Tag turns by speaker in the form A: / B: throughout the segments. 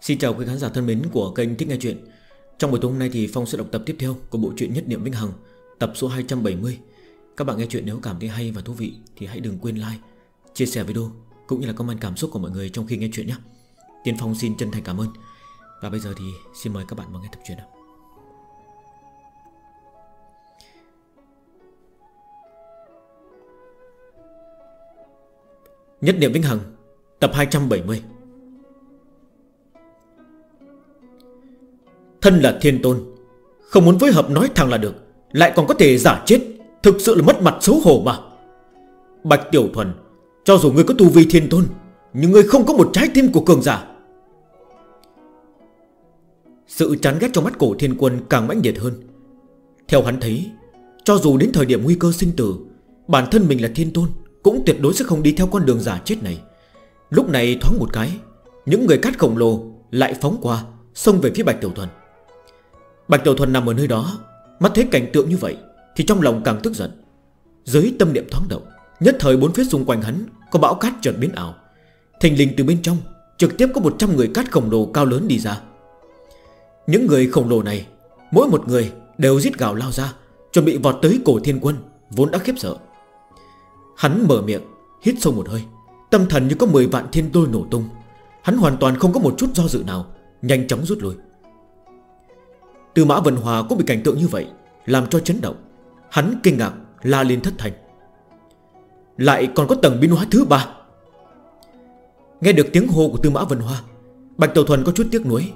A: Xin chào quý khán giả thân mến của kênh Thích Nghe Chuyện. Trong buổi tối hôm nay thì Phong sẽ đọc tập tiếp theo của bộ truyện Nhất Niệm Vĩnh Hằng Tập số 270 Các bạn nghe chuyện nếu cảm thấy hay và thú vị thì hãy đừng quên like, chia sẻ video Cũng như là comment cảm xúc của mọi người trong khi nghe chuyện nhé. Tiên Phong xin chân thành cảm ơn. Và bây giờ thì xin mời các bạn vào nghe tập truyện nào. Nhất Niệm Vĩnh Hằng Tập 270 Thân là thiên tôn, Không muốn phối hợp nói thẳng là được, Lại còn có thể giả chết, Thực sự là mất mặt xấu hổ mà. Bạch Tiểu Thuần, Cho dù ngươi có tu vi thiên tôn, Nhưng ngươi không có một trái tim của cường giả. Sự chán ghét trong mắt cổ thiên quân càng mãnh liệt hơn. Theo hắn thấy, Cho dù đến thời điểm nguy cơ sinh tử, Bản thân mình là thiên tôn, Cũng tuyệt đối sẽ không đi theo con đường giả chết này. Lúc này thoáng một cái, Những người cát khổng lồ lại phóng qua, Xông về phía Bạch Tiểu Thuần. Bạch Tiểu Thuần nằm ở nơi đó, Mắt thấy cảnh tượng như vậy Thì trong lòng càng tức giận. Dưới tâm niệm thoáng động, Nhất thời bốn phía xung quanh hắn Có bão cát chợt biến ảo. Thình linh từ bên trong, Trực tiếp có 100 người cát khổng lồ cao lớn đi ra. Những người khổng lồ này, Mỗi một người đều giết gào lao ra, Chuẩn bị vọt tới cổ thiên quân, Vốn đã khiếp sợ. Hắn mở miệng, Hít sâu một hơi, Tâm thần như có 10 vạn thiên đôi nổ tung. Hắn hoàn toàn không có một chút do dự nào, Nhanh chóng rút lui. Tư mã Vân Hòa cũng bị cảnh tượng như vậy, Làm cho chấn động. Hắn kinh ngạc, la lên thất thành Lại còn có tầng biến hóa thứ ba. Nghe được tiếng hô của Tư Mã Vân Hoa, Bạch Tàu Thuần có chút tiếc nuối.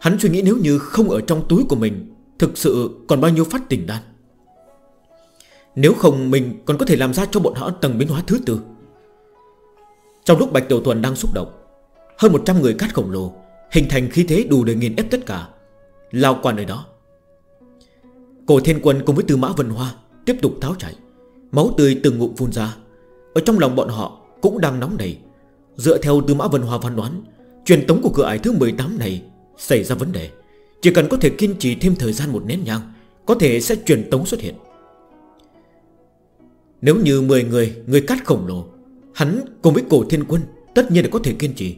A: Hắn suy nghĩ nếu như không ở trong túi của mình, Thực sự còn bao nhiêu phát tình đan. Nếu không, mình còn có thể làm ra cho bọn họ tầng biến hóa thứ tư. Trong lúc Bạch Tiểu Thuần đang xúc động, Hơn 100 người cát khổng lồ, Hình thành khí thế đủ để nghiền ép tất cả. Lao qua nơi đó. Cổ thiên quân cùng với tư mã vân hoa Tiếp tục tháo chạy. Máu tươi từng ngụm phun ra. Ở trong lòng bọn họ cũng đang nóng nảy. Dựa theo tư mã vân hoa phán đoán, Truyền tống của cửa ải thứ 18 này Xảy ra vấn đề. Chỉ cần có thể kiên trì thêm thời gian một nén nhang, Có thể sẽ truyền tống xuất hiện. Nếu như 10 người Người cát khổng lồ, Hắn cùng với cổ thiên quân Tất nhiên là có thể kiên trì.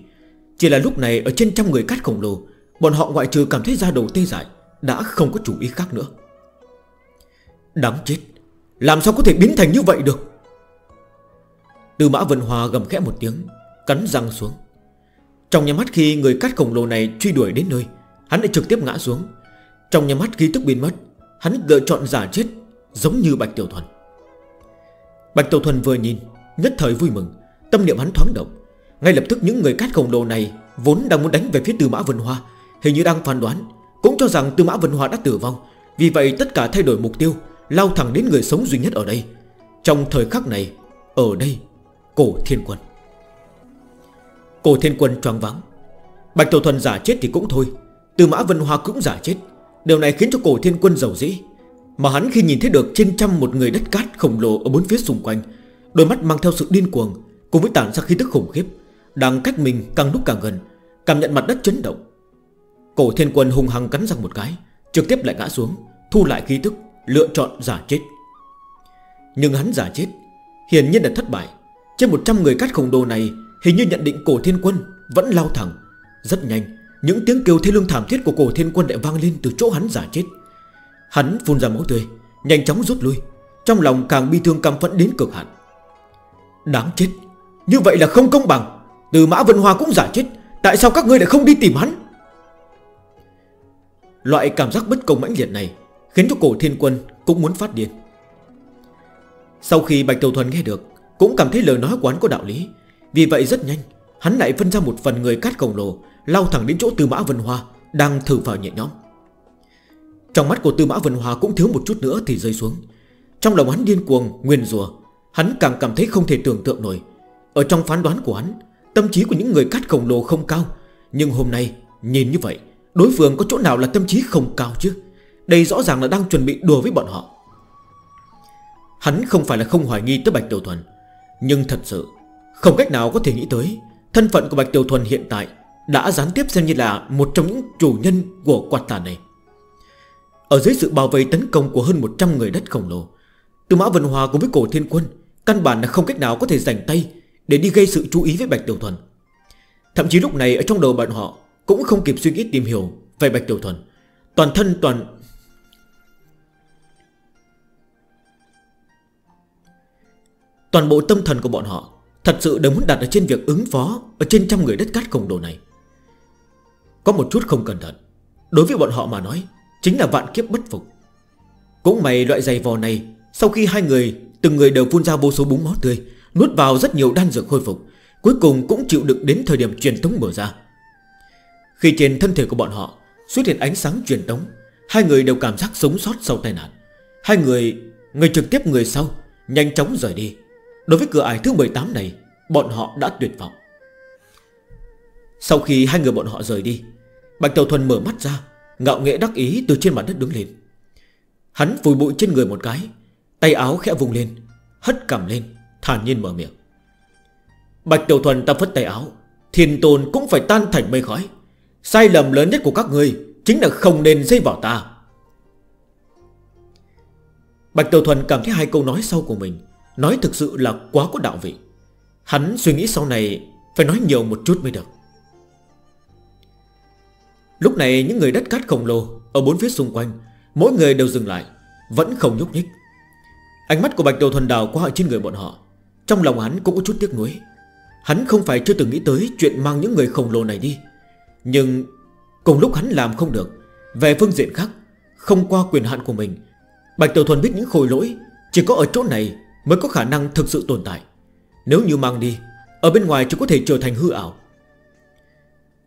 A: Chỉ là lúc này ở trên trăm người cát khổng lồ Bọn họ ngoại trừ cảm thấy ra đầu tê dại, Đã không có chủ ý khác nữa. Đáng chết, Làm sao có thể biến thành như vậy được? Từ mã Vân Hòa gầm khẽ một tiếng, Cắn răng xuống. Trong nhà mắt khi người cắt khổng lồ này truy đuổi đến nơi, Hắn lại trực tiếp ngã xuống. Trong nhà mắt khi tức biến mất, Hắn lựa chọn giả chết, Giống như Bạch Tiểu Thuần. Bạch Tiểu Thuần vừa nhìn, Nhất thời vui mừng, Tâm niệm hắn thoáng động. Ngay lập tức những người cắt khổng lồ này Vốn đang muốn đánh về phía từ mã Vân Hoa Hình như đang phán đoán, Cũng cho rằng Tư Mã Vân Hoa đã tử vong. Vì vậy, tất cả thay đổi mục tiêu, Lao thẳng đến người sống duy nhất ở đây. Trong thời khắc này, Ở đây, Cổ Thiên Quân. Cổ Thiên Quân choáng vắng Bạch Tổ Thuần giả chết thì cũng thôi, Tư Mã Vân Hoa cũng giả chết. Điều này khiến cho Cổ Thiên Quân giàu dĩ. Mà hắn khi nhìn thấy được trên trăm một người đất cát khổng lồ ở bốn phía xung quanh, Đôi mắt mang theo sự điên cuồng, Cùng với tản ra khí tức khủng khiếp, Đang cách mình càng lúc càng gần, Cảm nhận mặt đất chấn động. Cổ thiên quân hung hăng cắn răng một cái, Trực tiếp lại ngã xuống, Thu lại khí tức, Lựa chọn giả chết. Nhưng hắn giả chết, Hiển nhiên là thất bại. Trên 100 người cắt khổng đồ này, Hình như nhận định cổ thiên quân Vẫn lao thẳng. Rất nhanh, Những tiếng kêu thê lương thảm thiết của cổ thiên quân lại vang lên Từ chỗ hắn giả chết. Hắn phun ra máu tươi, Nhanh chóng rút lui. Trong lòng càng bi thương căm phẫn đến cực hạn. Đáng chết, Như vậy là không công bằng. Từ mã vân hoa cũng giả chết, Tại sao các ngươi lại không đi tìm hắn? Loại cảm giác bất công mãnh liệt này Khiến cho cổ thiên quân cũng muốn phát điên. Sau khi Bạch Tiểu Thuần nghe được, Cũng cảm thấy lời nói quán có đạo lý. Vì vậy rất nhanh, Hắn lại phân ra một phần người cát cổng lồ Lao thẳng đến chỗ Tư Mã Vân Hoa, Đang thử vào nhẹ nhóm. Trong mắt của Tư Mã Vân Hoa cũng thiếu một chút nữa thì rơi xuống. Trong lòng hắn điên cuồng Nguyên rùa Hắn càng cảm thấy không thể tưởng tượng nổi. Ở trong phán đoán của hắn, Tâm trí của những người cát cổng lồ không cao, Nhưng hôm nay nhìn như vậy Đối phương có chỗ nào là tâm trí không cao chứ? Đây rõ ràng là đang chuẩn bị đùa với bọn họ. Hắn không phải là không hoài nghi tới Bạch Tiểu Thuần, Nhưng thật sự, Không cách nào có thể nghĩ tới, Thân phận của Bạch Tiểu Thuần hiện tại Đã gián tiếp xem như là một trong những chủ nhân của quạt tàn này. Ở dưới sự bao vây tấn công của hơn 100 người đất khổng lồ Từ Mã Vân Hòa cùng với Cổ Thiên Quân Căn bản là không cách nào có thể giành tay Để đi gây sự chú ý với Bạch Tiểu Thuần. Thậm chí lúc này ở trong đầu bọn họ cũng không kịp suy nghĩ tìm hiểu Về Bạch Tiểu Thuần. Toàn thân toàn Toàn bộ tâm thần của bọn họ Thật sự đều muốn đặt ở trên việc ứng phó Ở trên trăm người đất cát khổng đồ này. Có một chút không cẩn thận. Đối với bọn họ mà nói, Chính là vạn kiếp bất phục. Cũng mày loại giày vò này, Sau khi hai người, Từng người đều phun ra vô số búng máu tươi, Nuốt vào rất nhiều đan dược khôi phục, Cuối cùng cũng chịu được đến thời điểm truyền thống mở ra. Khi trên thân thể của bọn họ Xuất hiện ánh sáng truyền tống Hai người đều cảm giác sống sót sau tai nạn. Hai người, người trực tiếp người sau Nhanh chóng rời đi. Đối với cửa ải thứ 18 này Bọn họ đã tuyệt vọng. Sau khi hai người bọn họ rời đi Bạch Tàu Thuần mở mắt ra Ngạo nghệ đắc ý từ trên mặt đất đứng lên. Hắn vùi bụi trên người một cái Tay áo khẽ vùng lên Hất cằm lên, thản nhiên mở miệng. Bạch Tiểu Thuần ta phất tay áo thiền tôn cũng phải tan thành mây khói. Sai lầm lớn nhất của các người Chính là không nên dây vào ta. Bạch Tiểu Thuần cảm thấy hai câu nói sau của mình Nói thực sự là quá có đạo vị. Hắn suy nghĩ sau này Phải nói nhiều một chút mới được. Lúc này những người đất cát khổng lồ Ở bốn phía xung quanh, Mỗi người đều dừng lại, Vẫn không nhúc nhích. Ánh mắt của Bạch Đầu Thuần đào qua ở trên người bọn họ, Trong lòng hắn cũng có chút tiếc nuối. Hắn không phải chưa từng nghĩ tới chuyện mang những người khổng lồ này đi. Nhưng cùng lúc hắn làm không được, Về phương diện khác, Không qua quyền hạn của mình, Bạch Tiểu Thuần biết những khối lỗi, Chỉ có ở chỗ này mới có khả năng thực sự tồn tại. Nếu như mang đi, Ở bên ngoài chỉ có thể trở thành hư ảo.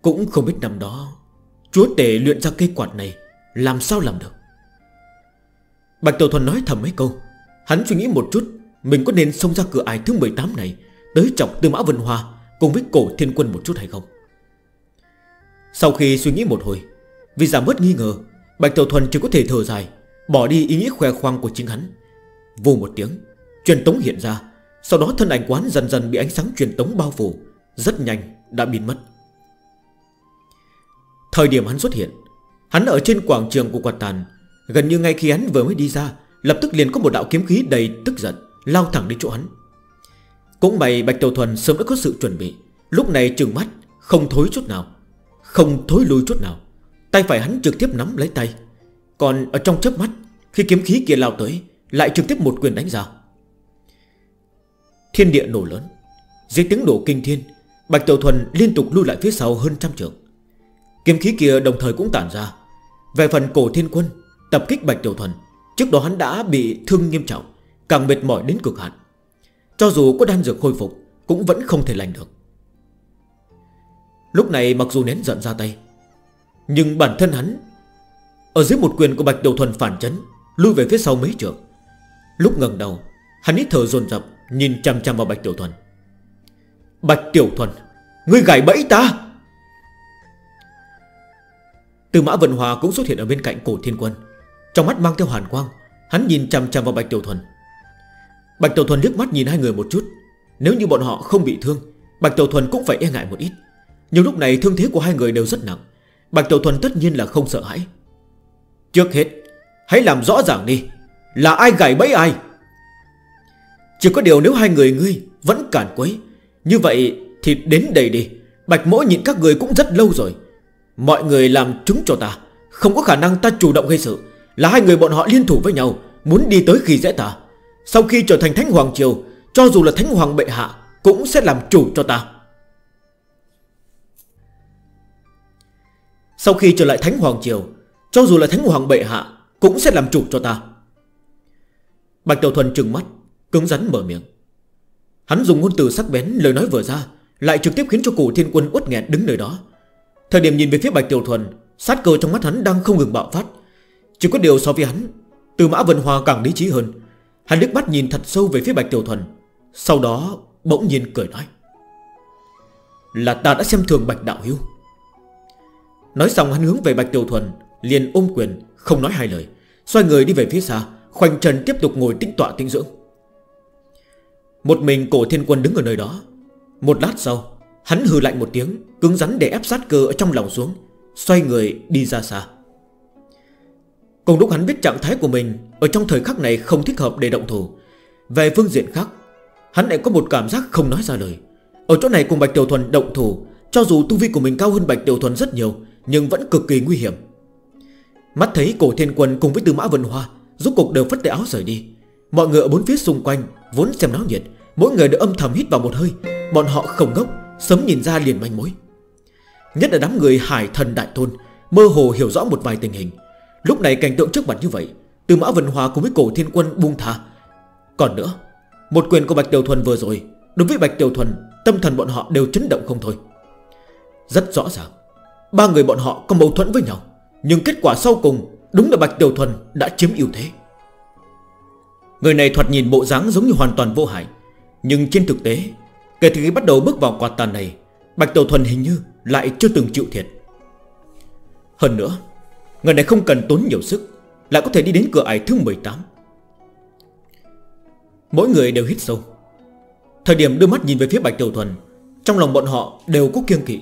A: Cũng không biết năm đó, Chúa tể luyện ra cây quạt này Làm sao làm được. Bạch Tiểu Thuần nói thầm mấy câu, Hắn suy nghĩ một chút, Mình có nên xông ra cửa ải thứ 18 này, Tới chọc Tư Mã Vân Hoa Cùng với cổ thiên quân một chút hay không? Sau khi suy nghĩ một hồi, Vì giảm bớt nghi ngờ, Bạch Tiểu Thuần chỉ có thể thở dài, Bỏ đi ý nghĩ khoe khoang của chính hắn. Vù một tiếng, Truyền tống hiện ra, Sau đó thân ảnh quán dần dần bị ánh sáng truyền tống bao phủ, Rất nhanh đã biến mất. Thời điểm hắn xuất hiện, Hắn ở trên quảng trường của quạt tàn, Gần như ngay khi hắn vừa mới đi ra, Lập tức liền có một đạo kiếm khí đầy tức giận Lao thẳng đến chỗ hắn. Cũng may Bạch Tiểu Thuần sớm đã có sự chuẩn bị, Lúc này trừng mắt, Không thối chút nào. Không thối lui chút nào. Tay phải hắn trực tiếp nắm lấy tay. Còn ở trong chớp mắt, Khi kiếm khí kia lao tới, Lại trực tiếp một quyền đánh ra. Thiên địa nổ lớn. Dưới tiếng nổ kinh thiên, Bạch Tiểu Thuần liên tục lui lại phía sau hơn trăm trường Kiếm khí kia đồng thời cũng tản ra. Về phần cổ thiên quân, Tập kích Bạch Tiểu Thuần, Trước đó hắn đã bị thương nghiêm trọng, Càng mệt mỏi đến cực hạn. Cho dù có đan dược khôi phục, Cũng vẫn không thể lành được. Lúc này mặc dù nén giận ra tay, Nhưng bản thân hắn, Ở dưới một quyền của Bạch Đầu Thuần phản chấn, Lui về phía sau mấy trường Lúc ngẩng đầu, Hắn hít thở dồn dập, Nhìn chăm chăm vào Bạch Tiểu Thuần. Bạch Tiểu Thuần, Ngươi gãy bẫy ta! Từ mã vận hòa cũng xuất hiện ở bên cạnh cổ thiên quân, Trong mắt mang theo hoàn quang, Hắn nhìn chăm chăm vào Bạch Tiểu Thuần. Bạch Tiểu Thuần nước mắt nhìn hai người một chút, Nếu như bọn họ không bị thương, Bạch Tiểu Thuần cũng phải e ngại một ít. Nhưng lúc này thương thế của hai người đều rất nặng. Bạch Tiểu Thuần tất nhiên là không sợ hãi. Trước hết, Hãy làm rõ ràng đi, Là ai gãy bẫy ai? Chỉ có điều nếu hai người ngươi Vẫn cản quấy, Như vậy thì đến đây đi. Bạch mỗi nhìn các người cũng rất lâu rồi. Mọi người làm chứng cho ta, Không có khả năng ta chủ động gây sự. Là hai người bọn họ liên thủ với nhau, Muốn đi tới khi dễ ta. Sau khi trở thành Thánh Hoàng Triều, Cho dù là Thánh Hoàng Bệ Hạ Cũng sẽ làm chủ cho ta. Sau khi trở lại Thánh Hoàng Triều, Cho dù là Thánh Hoàng Bệ Hạ, Cũng sẽ làm chủ cho ta. Bạch Tiểu Thuần trừng mắt, Cứng rắn mở miệng. Hắn dùng ngôn từ sắc bén lời nói vừa ra, Lại trực tiếp khiến cho cổ thiên quân uất nghẹt đứng nơi đó. Thời điểm nhìn về phía Bạch Tiểu Thuần, Sát cơ trong mắt hắn đang không ngừng bạo phát. Chỉ có điều so với hắn Từ mã Vân Hòa càng lý trí hơn. Hắn đứt mắt nhìn thật sâu về phía Bạch Tiểu Thuần, Sau đó bỗng nhiên cười nói. Là ta đã xem thường Bạch Đạo Hiếu. Nói xong hắn hướng về Bạch Tiểu Thuần, Liền ôm quyền, không nói hai lời. Xoay người đi về phía xa, Khoanh trần tiếp tục ngồi tĩnh tọa tĩnh dưỡng. Một mình cổ thiên quân đứng ở nơi đó. Một lát sau, Hắn hừ lạnh một tiếng, Cứng rắn để ép sát cơ ở trong lòng xuống, Xoay người đi ra xa. Cùng lúc hắn biết trạng thái của mình, Ở trong thời khắc này không thích hợp để động thủ. Về phương diện khác, Hắn lại có một cảm giác không nói ra lời. Ở chỗ này cùng Bạch Tiểu Thuần động thủ, Cho dù tu vi của mình cao hơn Bạch Tiểu Thuần rất nhiều nhưng vẫn cực kỳ nguy hiểm. Mắt thấy cổ thiên quân cùng với tư mã vân hoa, Rốt cục đều phất tay áo rời đi. Mọi người ở bốn phía xung quanh Vốn xem náo nhiệt, Mỗi người đều âm thầm hít vào một hơi. Bọn họ không ngốc, Sớm nhìn ra liền manh mối. Nhất là đám người hải thần đại tôn, Mơ hồ hiểu rõ một vài tình hình. Lúc này cảnh tượng trước mặt như vậy, tư mã vân hoa cùng với cổ thiên quân buông thả Còn nữa, Một quyền của Bạch Tiểu Thuần vừa rồi, Đối với Bạch Tiểu Thuần, Tâm thần bọn họ đều chấn động không thôi. Rất rõ ràng Ba người bọn họ có mâu thuẫn với nhau, Nhưng kết quả sau cùng Đúng là Bạch Tiểu Thuần đã chiếm ưu thế. Người này thoạt nhìn bộ dáng giống như hoàn toàn vô hại, Nhưng trên thực tế, Kể từ khi bắt đầu bước vào quạt tàn này, Bạch Tiểu Thuần hình như lại chưa từng chịu thiệt. Hơn nữa, Người này không cần tốn nhiều sức, Lại có thể đi đến cửa ải thứ 18 Mỗi người đều hít sâu. Thời điểm đưa mắt nhìn về phía Bạch Tiểu Thuần, Trong lòng bọn họ đều có kiêng kỵ.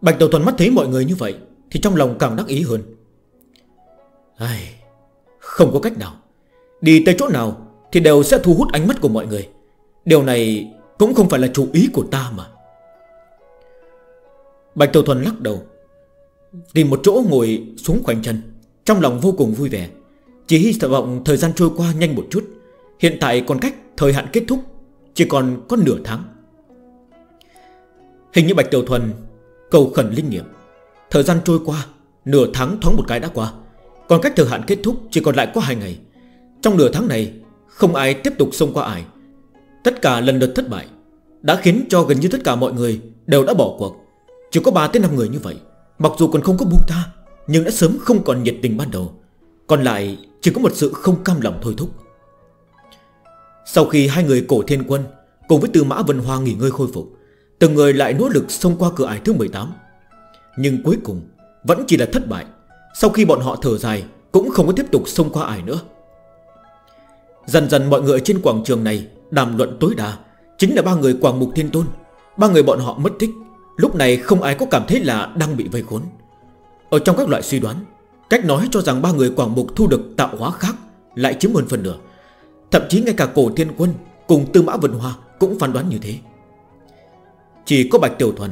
A: Bạch Đầu Thuần mắt thấy mọi người như vậy Thì trong lòng càng đắc ý hơn. Ai, Không có cách nào. Đi tới chỗ nào thì đều sẽ thu hút ánh mắt của mọi người. Điều này cũng không phải là chủ ý của ta mà. Bạch Tiểu Thuần lắc đầu Tìm một chỗ ngồi xuống khoảnh chân Trong lòng vô cùng vui vẻ. Chỉ hy vọng thời gian trôi qua nhanh một chút Hiện tại còn cách thời hạn kết thúc Chỉ còn có nửa tháng. Hình như Bạch Tiểu Thuần Cầu khẩn linh nghiệm. Thời gian trôi qua, Nửa tháng thoáng một cái đã qua. Còn cách thời hạn kết thúc chỉ còn lại có hai ngày. Trong nửa tháng này, Không ai tiếp tục xông qua ai Tất cả lần lượt thất bại Đã khiến cho gần như tất cả mọi người đều đã bỏ cuộc. Chỉ có 3 tới 5 người như vậy, Mặc dù còn không có buông tha, Nhưng đã sớm không còn nhiệt tình ban đầu. Còn lại chỉ có một sự không cam lòng thôi thúc. Sau khi hai người cổ thiên quân Cùng với tư mã vân hoa nghỉ ngơi khôi phục Từng người lại nỗ lực xông qua cửa ải thứ 18 Nhưng cuối cùng, Vẫn chỉ là thất bại. Sau khi bọn họ thở dài, Cũng không có tiếp tục xông qua ải nữa. Dần dần mọi người trên quảng trường này Đàm luận tối đa, Chính là ba người Quảng Mục Thiên Tôn. Ba người bọn họ mất tích, Lúc này không ai có cảm thấy là đang bị vây khốn. Ở trong các loại suy đoán, Cách nói cho rằng ba người Quảng Mục thu được tạo hóa khác Lại chiếm hơn phần nửa. Thậm chí ngay cả cổ thiên quân Cùng tư mã vân hoa cũng phán đoán như thế. Chỉ có Bạch Tiểu Thuần,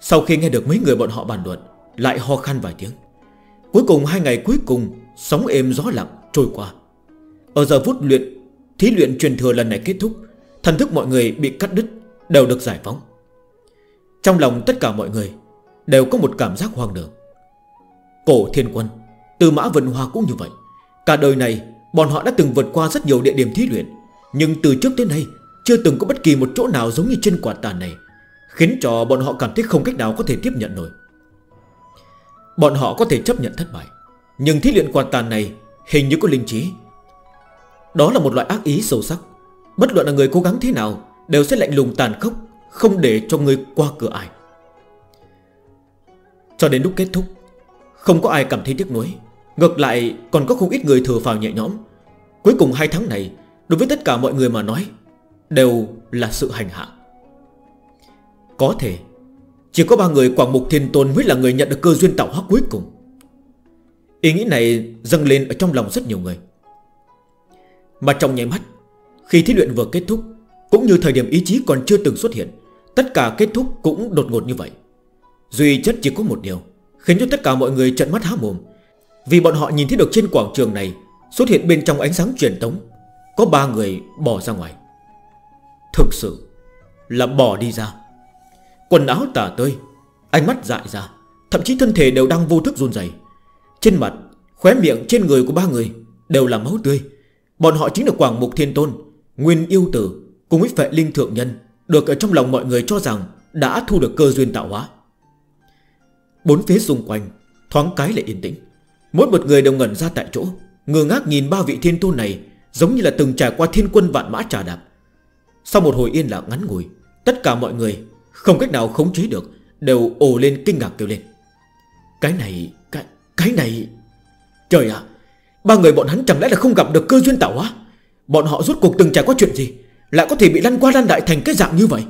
A: Sau khi nghe được mấy người bọn họ bàn luận, Lại ho khăn vài tiếng. Cuối cùng hai ngày cuối cùng, Sóng êm gió lặng trôi qua. Ở giờ phút luyện, Thí luyện truyền thừa lần này kết thúc, Thần thức mọi người bị cắt đứt, Đều được giải phóng. Trong lòng tất cả mọi người Đều có một cảm giác hoang đường. Cổ thiên quân Từ mã vận hoa cũng như vậy. Cả đời này, bọn họ đã từng vượt qua rất nhiều địa điểm thí luyện, Nhưng từ trước tới nay, Chưa từng có bất kỳ một chỗ nào giống như trên quả tàn này. Khiến cho bọn họ cảm thấy không cách nào có thể tiếp nhận nổi. Bọn họ có thể chấp nhận thất bại, Nhưng thí luyện quan tàn này Hình như có linh trí. Đó là một loại ác ý sâu sắc. Bất luận là người cố gắng thế nào, Đều sẽ lạnh lùng tàn khốc, Không để cho người qua cửa ai Cho đến lúc kết thúc, Không có ai cảm thấy tiếc nuối. Ngược lại, còn có không ít người thừa phào nhẹ nhõm. Cuối cùng hai tháng này, Đối với tất cả mọi người mà nói, Đều là sự hành hạ. Có thể, Chỉ có ba người Quảng Mục Thiên Tôn mới là người nhận được cơ duyên tạo hóa cuối cùng. Ý nghĩ này dâng lên ở trong lòng rất nhiều người. Mà trong nháy mắt, Khi thí luyện vừa kết thúc, Cũng như thời điểm ý chí còn chưa từng xuất hiện, Tất cả kết thúc cũng đột ngột như vậy. Duy chất chỉ có một điều, Khiến cho tất cả mọi người trận mắt há mồm. Vì bọn họ nhìn thấy được trên quảng trường này Xuất hiện bên trong ánh sáng truyền tống, Có ba người bỏ ra ngoài. Thực sự là bỏ đi ra. Quần áo tả tơi, Ánh mắt dại ra, Thậm chí thân thể đều đang vô thức run rẩy. Trên mặt, Khóe miệng trên người của ba người Đều là máu tươi. Bọn họ chính là Quảng Mục Thiên Tôn, Nguyên Yêu Tử Cùng với Phệ Linh Thượng Nhân Được ở trong lòng mọi người cho rằng Đã thu được cơ duyên tạo hóa. Bốn phía xung quanh, Thoáng cái lại yên tĩnh. Mỗi một người đều ngẩn ra tại chỗ Ngừa ngác nhìn ba vị thiên tôn này Giống như là từng trải qua thiên quân vạn mã trà đạp. Sau một hồi yên lặng ngắn ngủi, Tất cả mọi người không cách nào khống chế được Đều ồ lên kinh ngạc kêu lên. Cái này Cái, cái này Trời ạ Ba người bọn hắn chẳng lẽ là không gặp được cơ duyên tạo hóa? Bọn họ rút cuộc từng trải qua chuyện gì Lại có thể bị lăn qua lăn đại thành cái dạng như vậy?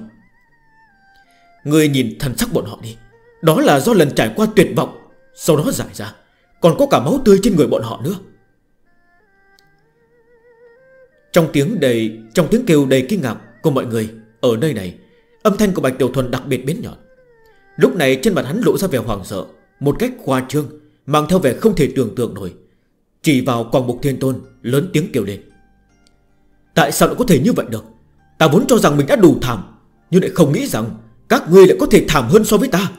A: Người nhìn thần sắc bọn họ đi Đó là do lần trải qua tuyệt vọng Sau đó giải ra Còn có cả máu tươi trên người bọn họ nữa. Trong tiếng đầy Trong tiếng kêu đầy kinh ngạc của mọi người Ở nơi này Âm thanh của Bạch Tiểu Thuần đặc biệt biến nhọn. Lúc này trên mặt hắn lộ ra vẻ hoảng sợ, Một cách khoa trương, Mang theo vẻ không thể tưởng tượng nổi. Chỉ vào quảng mục thiên tôn, Lớn tiếng kêu lên. Tại sao lại có thể như vậy được? Ta vốn cho rằng mình đã đủ thảm, Nhưng lại không nghĩ rằng Các ngươi lại có thể thảm hơn so với ta.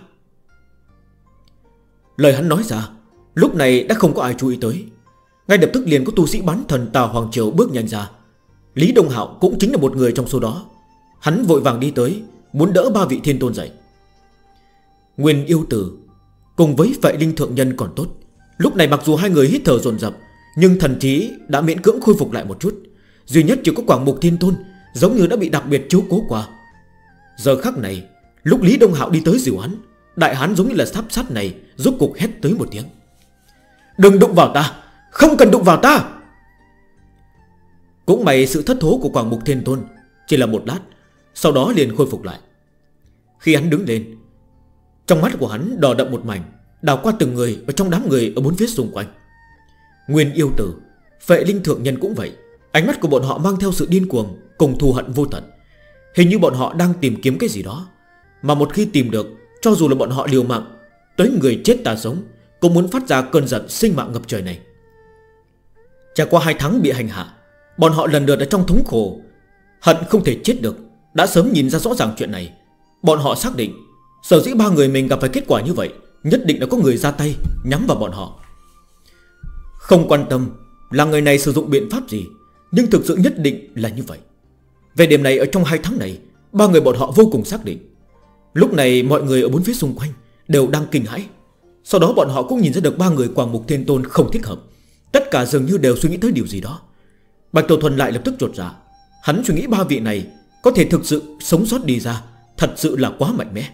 A: Lời hắn nói ra, Lúc này đã không có ai chú ý tới. Ngay lập tức liền có tu sĩ bán thần Tào Hoàng Triều bước nhanh ra. Lý Đông Hạo cũng chính là một người trong số đó. Hắn vội vàng đi tới Muốn đỡ ba vị thiên tôn dậy Nguyên yêu tử, Cùng với vậy linh thượng nhân còn tốt. Lúc này mặc dù hai người hít thở dồn dập, Nhưng thần trí đã miễn cưỡng khôi phục lại một chút. Duy nhất chỉ có quảng mục thiên tôn, Giống như đã bị đặc biệt chiếu cố qua. Giờ khắc này, Lúc Lý Đông Hạo đi tới diều hắn Đại hắn giống như là sắp sát này, Rốt cục hét tới một tiếng. Đừng đụng vào ta, Không cần đụng vào ta! Cũng may sự thất thố của Quảng Mục Thiên Tôn Chỉ là một lát sau đó liền khôi phục lại. Khi hắn đứng lên, Trong mắt của hắn đỏ đậm một mảnh Đào qua từng người và trong đám người ở bốn phía xung quanh. Nguyên yêu tử, Phệ linh thượng nhân cũng vậy. Ánh mắt của bọn họ mang theo sự điên cuồng, Cùng thù hận vô tận. Hình như bọn họ đang tìm kiếm cái gì đó, Mà một khi tìm được, Cho dù là bọn họ liều mạng, Tới người chết ta sống, Cũng muốn phát ra cơn giận sinh mạng ngập trời này. Trải qua hai tháng bị hành hạ, Bọn họ lần lượt ở trong thống khổ, Hận không thể chết được. Đã sớm nhìn ra rõ ràng chuyện này. Bọn họ xác định, Sở dĩ ba người mình gặp phải kết quả như vậy, Nhất định là có người ra tay nhắm vào bọn họ. Không quan tâm Là người này sử dụng biện pháp gì, Nhưng thực sự nhất định là như vậy. Về điểm này, ở trong hai tháng này, Ba người bọn họ vô cùng xác định. Lúc này, mọi người ở bốn phía xung quanh Đều đang kinh hãi. Sau đó, bọn họ cũng nhìn ra được ba người quàng Mục Thiên Tôn không thích hợp. Tất cả dường như đều suy nghĩ tới điều gì đó. Bạch Tổ Thuần lại lập tức trột ra Hắn suy nghĩ ba vị này có thể thực sự sống sót đi ra, Thật sự là quá mạnh mẽ.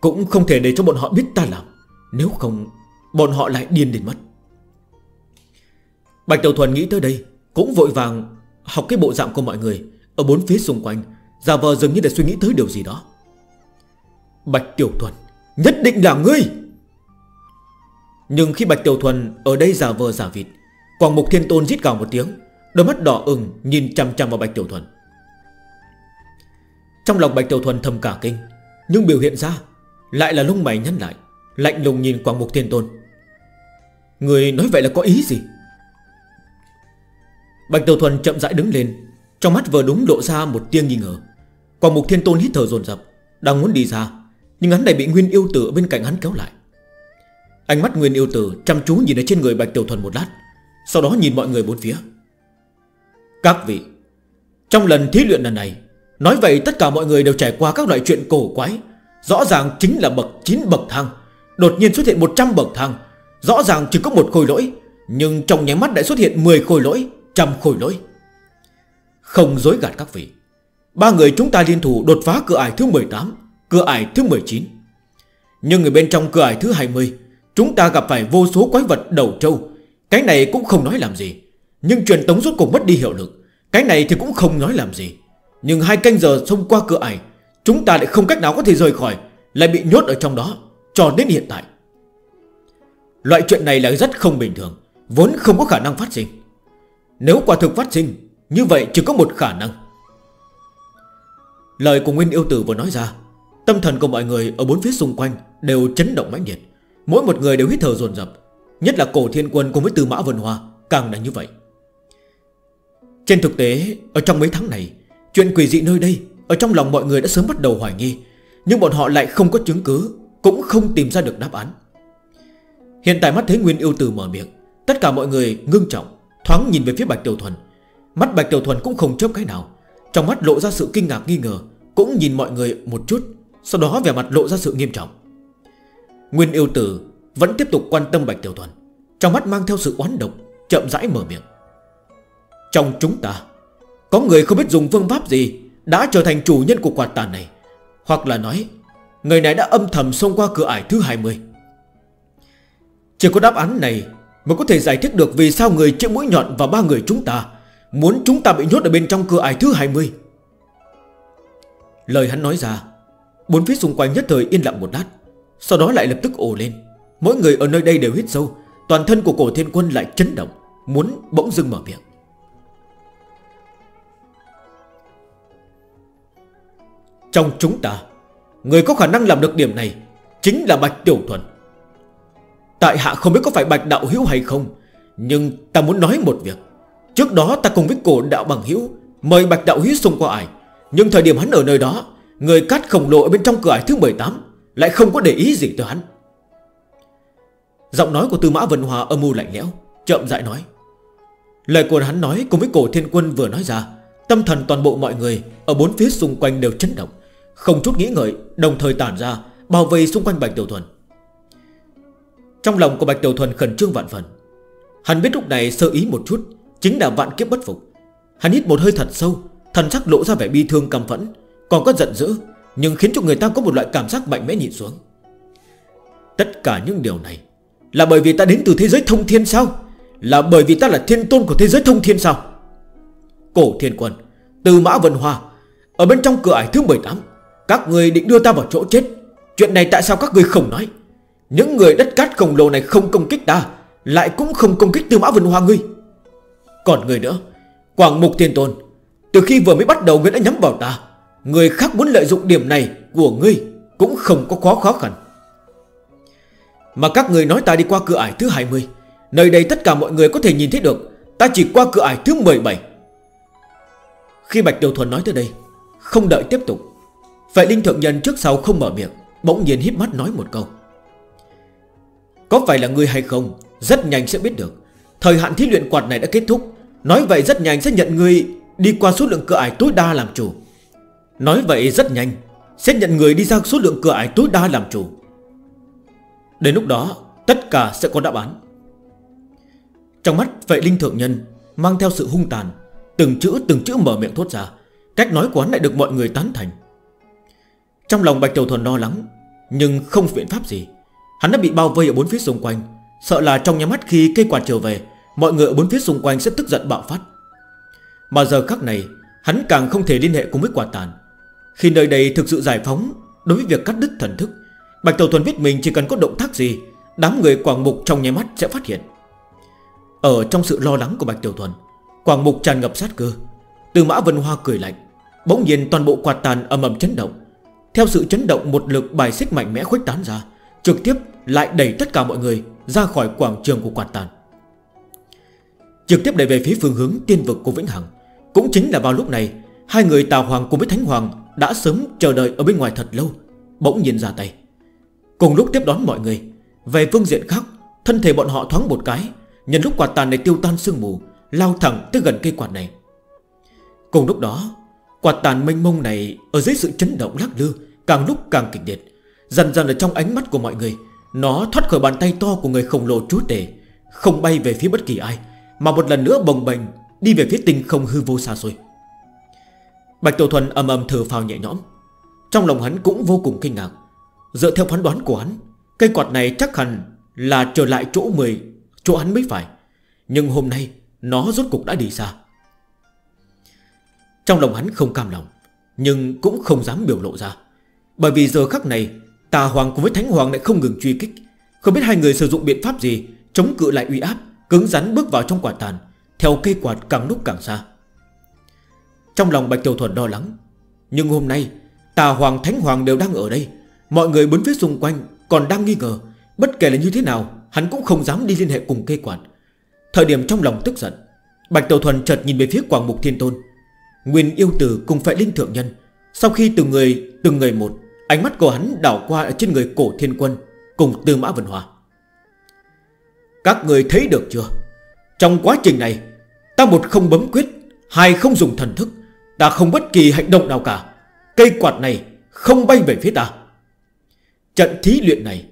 A: Cũng không thể để cho bọn họ biết ta làm, Nếu không Bọn họ lại điên đến mất. Bạch Tiểu Thuần nghĩ tới đây, Cũng vội vàng học cái bộ dạng của mọi người Ở bốn phía xung quanh già vờ dường như để suy nghĩ tới điều gì đó. Bạch Tiểu Thuần, Nhất định là ngươi! Nhưng khi Bạch Tiểu Thuần Ở đây già vờ giả vịt, Quảng Mục Thiên Tôn giết gào một tiếng, Đôi mắt đỏ ửng nhìn chăm chăm vào Bạch Tiểu Thuần. Trong lòng Bạch Tiểu Thuần thầm cả kinh, Nhưng biểu hiện ra Lại là lông mày nhăn lại, Lạnh lùng nhìn Quảng Mục Thiên Tôn. Người nói vậy là có ý gì? Bạch Tiểu Thuần chậm rãi đứng lên, Trong mắt vừa đúng lộ ra một tia nghi ngờ. Quảng Mục Thiên Tôn hít thở dồn dập, Đang muốn đi ra, Nhưng hắn này bị Nguyên Yêu Tử ở bên cạnh hắn kéo lại. Ánh mắt Nguyên Yêu Tử chăm chú nhìn ở trên người Bạch Tiểu Thuần một lát, Sau đó nhìn mọi người bốn phía. Các vị, Trong lần thí luyện lần này Nói vậy tất cả mọi người đều trải qua các loại chuyện cổ quái. Rõ ràng chính là bậc 9 bậc thang. Đột nhiên xuất hiện 100 bậc thang. Rõ ràng chỉ có một khôi lỗi, Nhưng trong nháy mắt đã xuất hiện 10 khôi lỗi, Trăm khôi lỗi. Không dối gạt các vị. Ba người chúng ta liên thủ đột phá cửa ải thứ 18 Cửa ải thứ 19 Nhưng người bên trong cửa ải thứ 20 Chúng ta gặp phải vô số quái vật đầu trâu. Cái này cũng không nói làm gì. Nhưng truyền tống rốt cuộc mất đi hiệu lực. Cái này thì cũng không nói làm gì. Nhưng hai canh giờ xông qua cửa ải, Chúng ta lại không cách nào có thể rời khỏi, Lại bị nhốt ở trong đó, Cho đến hiện tại. Loại chuyện này là rất không bình thường, Vốn không có khả năng phát sinh. Nếu quả thực phát sinh, Như vậy chỉ có một khả năng. Lời của Nguyên Yêu Tử vừa nói ra, Tâm thần của mọi người ở bốn phía xung quanh Đều chấn động mãnh liệt. Mỗi một người đều hít thở dồn dập, Nhất là cổ thiên quân cùng với tư mã vân hoa, Càng là như vậy. Trên thực tế, Ở trong mấy tháng này Chuyện quỷ dị nơi đây, Ở trong lòng mọi người đã sớm bắt đầu hoài nghi, Nhưng bọn họ lại không có chứng cứ, Cũng không tìm ra được đáp án. Hiện tại mắt thấy Nguyên yêu tử mở miệng, Tất cả mọi người ngưng trọng, Thoáng nhìn về phía Bạch Tiểu Thuần. Mắt Bạch Tiểu Thuần cũng không chớp cái nào, Trong mắt lộ ra sự kinh ngạc nghi ngờ, Cũng nhìn mọi người một chút, Sau đó vẻ mặt lộ ra sự nghiêm trọng. Nguyên yêu tử vẫn tiếp tục quan tâm Bạch Tiểu Thuần, Trong mắt mang theo sự oán độc, Chậm rãi mở miệng. Trong chúng ta có người không biết dùng phương pháp gì Đã trở thành chủ nhân của quạt tàn này. Hoặc là nói Người này đã âm thầm xông qua cửa ải thứ 20 Chỉ có đáp án này Mới có thể giải thích được vì sao người chiếc mũi nhọn và ba người chúng ta Muốn chúng ta bị nhốt ở bên trong cửa ải thứ 20 Lời hắn nói ra Bốn phía xung quanh nhất thời yên lặng một đát, Sau đó lại lập tức ồ lên. Mỗi người ở nơi đây đều hít sâu Toàn thân của cổ thiên quân lại chấn động Muốn bỗng dưng mở miệng. Trong chúng ta. Người có khả năng làm được điểm này Chính là Bạch Tiểu Thuần. Tại hạ không biết có phải Bạch Đạo Hiếu hay không, Nhưng ta muốn nói một việc. Trước đó ta cùng với cổ Đạo Bằng Hiếu Mời Bạch Đạo Hiếu xung qua ải, Nhưng thời điểm hắn ở nơi đó, Người cắt khổng lồ ở bên trong cửa ải thứ 18 Lại không có để ý gì tới hắn. Giọng nói của Tư Mã Vân Hòa âm mưu lạnh lẽo, Chậm dại nói. Lời của hắn nói cùng với cổ thiên quân vừa nói ra, Tâm thần toàn bộ mọi người Ở bốn phía xung quanh đều chấn động. Không chút nghĩ ngợi, Đồng thời tản ra Bảo vệ xung quanh Bạch Tiểu Thuần. Trong lòng của Bạch Tiểu Thuần khẩn trương vạn phần. Hắn biết lúc này sơ ý một chút, Chính là vạn kiếp bất phục. Hắn hít một hơi thật sâu, Thần sắc lộ ra vẻ bi thương căm phẫn, Còn có giận dữ, Nhưng khiến cho người ta có một loại cảm giác mạnh mẽ nhịn xuống. Tất cả những điều này Là bởi vì ta đến từ thế giới thông thiên sao? Là bởi vì ta là thiên tôn của thế giới thông thiên sao? Cổ thiên quân Từ mã vân hoa, Ở bên trong cửa ải thứ 18 các người định đưa ta vào chỗ chết. Chuyện này tại sao các người không nói? Những người đất cát khổng lồ này không công kích ta, Lại cũng không công kích tư mã vân hoa ngươi. Còn người nữa, Quảng mục thiên tôn, Từ khi vừa mới bắt đầu người đã nhắm vào ta, Người khác muốn lợi dụng điểm này của ngươi Cũng không có khó khó khăn. Mà các người nói ta đi qua cửa ải thứ 20 Nơi đây tất cả mọi người có thể nhìn thấy được, Ta chỉ qua cửa ải thứ 17 Khi Bạch Tiểu Thuần nói tới đây, Không đợi tiếp tục Vậy Linh Thượng Nhân trước sau không mở miệng, Bỗng nhiên híp mắt nói một câu. Có phải là người hay không? Rất nhanh sẽ biết được. Thời hạn thí luyện quạt này đã kết thúc. Nói vậy rất nhanh sẽ nhận người Đi qua số lượng cửa ải tối đa làm chủ. Nói vậy rất nhanh Sẽ nhận người đi ra số lượng cửa ải tối đa làm chủ. Đến lúc đó, Tất cả sẽ có đáp án. Trong mắt vệ linh thượng nhân Mang theo sự hung tàn, Từng chữ từng chữ mở miệng thốt ra. Cách nói quán lại được mọi người tán thành. Trong lòng Bạch Tiểu Thuần lo lắng, Nhưng không biện pháp gì. Hắn đã bị bao vây ở bốn phía xung quanh. Sợ là trong nhà mắt khi cây quạt trở về, Mọi người ở bốn phía xung quanh sẽ tức giận bạo phát. Mà giờ khắc này, Hắn càng không thể liên hệ cùng với quạt tàn. Khi nơi đây thực sự giải phóng, Đối với việc cắt đứt thần thức, Bạch Tàu Thuần biết mình chỉ cần có động tác gì, Đám người Quảng Mục trong nhà mắt sẽ phát hiện. Ở trong sự lo lắng của Bạch Tiểu Thuần, Quảng Mục tràn ngập sát cơ. Từ mã Vân Hoa cười lạnh, Bỗng nhiên toàn bộ quạt tàn âm ầm chấn động. Theo sự chấn động một lực bài xích mạnh mẽ khuếch tán ra, Trực tiếp lại đẩy tất cả mọi người Ra khỏi quảng trường của quạt tàn. Trực tiếp đẩy về phía phương hướng tiên vực của Vĩnh Hằng. Cũng chính là vào lúc này, Hai người Tào Hoàng cùng với Thánh Hoàng Đã sớm chờ đợi ở bên ngoài thật lâu, Bỗng nhìn ra tay. Cùng lúc tiếp đón mọi người, Về phương diện khác, Thân thể bọn họ thoáng một cái, Nhân lúc quạt tàn này tiêu tan sương mù, Lao thẳng tới gần cây quạt này. Cùng lúc đó quạt tàn mênh mông này Ở dưới sự chấn động lắc lư, Càng lúc càng kịch liệt. Dần dần ở trong ánh mắt của mọi người, Nó thoát khỏi bàn tay to của người khổng lồ chúa tể, Không bay về phía bất kỳ ai, Mà một lần nữa bồng bềnh Đi về phía tinh không hư vô xa xôi. Bạch Tổ Thuần âm âm thở phào nhẹ nhõm. Trong lòng hắn cũng vô cùng kinh ngạc. Dựa theo phán đoán của hắn, Cây quạt này chắc hẳn là trở lại chỗ 10 Chỗ hắn mới phải. Nhưng hôm nay, nó rốt cục đã đi xa. Trong lòng hắn không cam lòng, Nhưng cũng không dám biểu lộ ra. Bởi vì giờ khắc này, Tà Hoàng cùng với Thánh Hoàng lại không ngừng truy kích. Không biết hai người sử dụng biện pháp gì, Chống cự lại uy áp, Cứng rắn bước vào trong quả tàn, Theo cây quạt càng lúc càng xa. Trong lòng Bạch Tiểu Thuần lo lắng, Nhưng hôm nay, Tà Hoàng, Thánh Hoàng đều đang ở đây. Mọi người bốn phía xung quanh còn đang nghi ngờ, Bất kể là như thế nào, Hắn cũng không dám đi liên hệ cùng cây quạt. Thời điểm trong lòng tức giận, Bạch Tiểu Thuần chợt nhìn về phía Quảng Mục Thiên Tôn. Nguyên yêu tử cùng phải linh thượng nhân. Sau khi từng người từng người một, Ánh mắt của hắn đảo qua ở trên người cổ thiên quân, Cùng tư mã vân hòa Các người thấy được chưa? Trong quá trình này, Ta một không bấm quyết, Hai không dùng thần thức, Ta không bất kỳ hành động nào cả. Cây quạt này không bay về phía ta. Trận thí luyện này,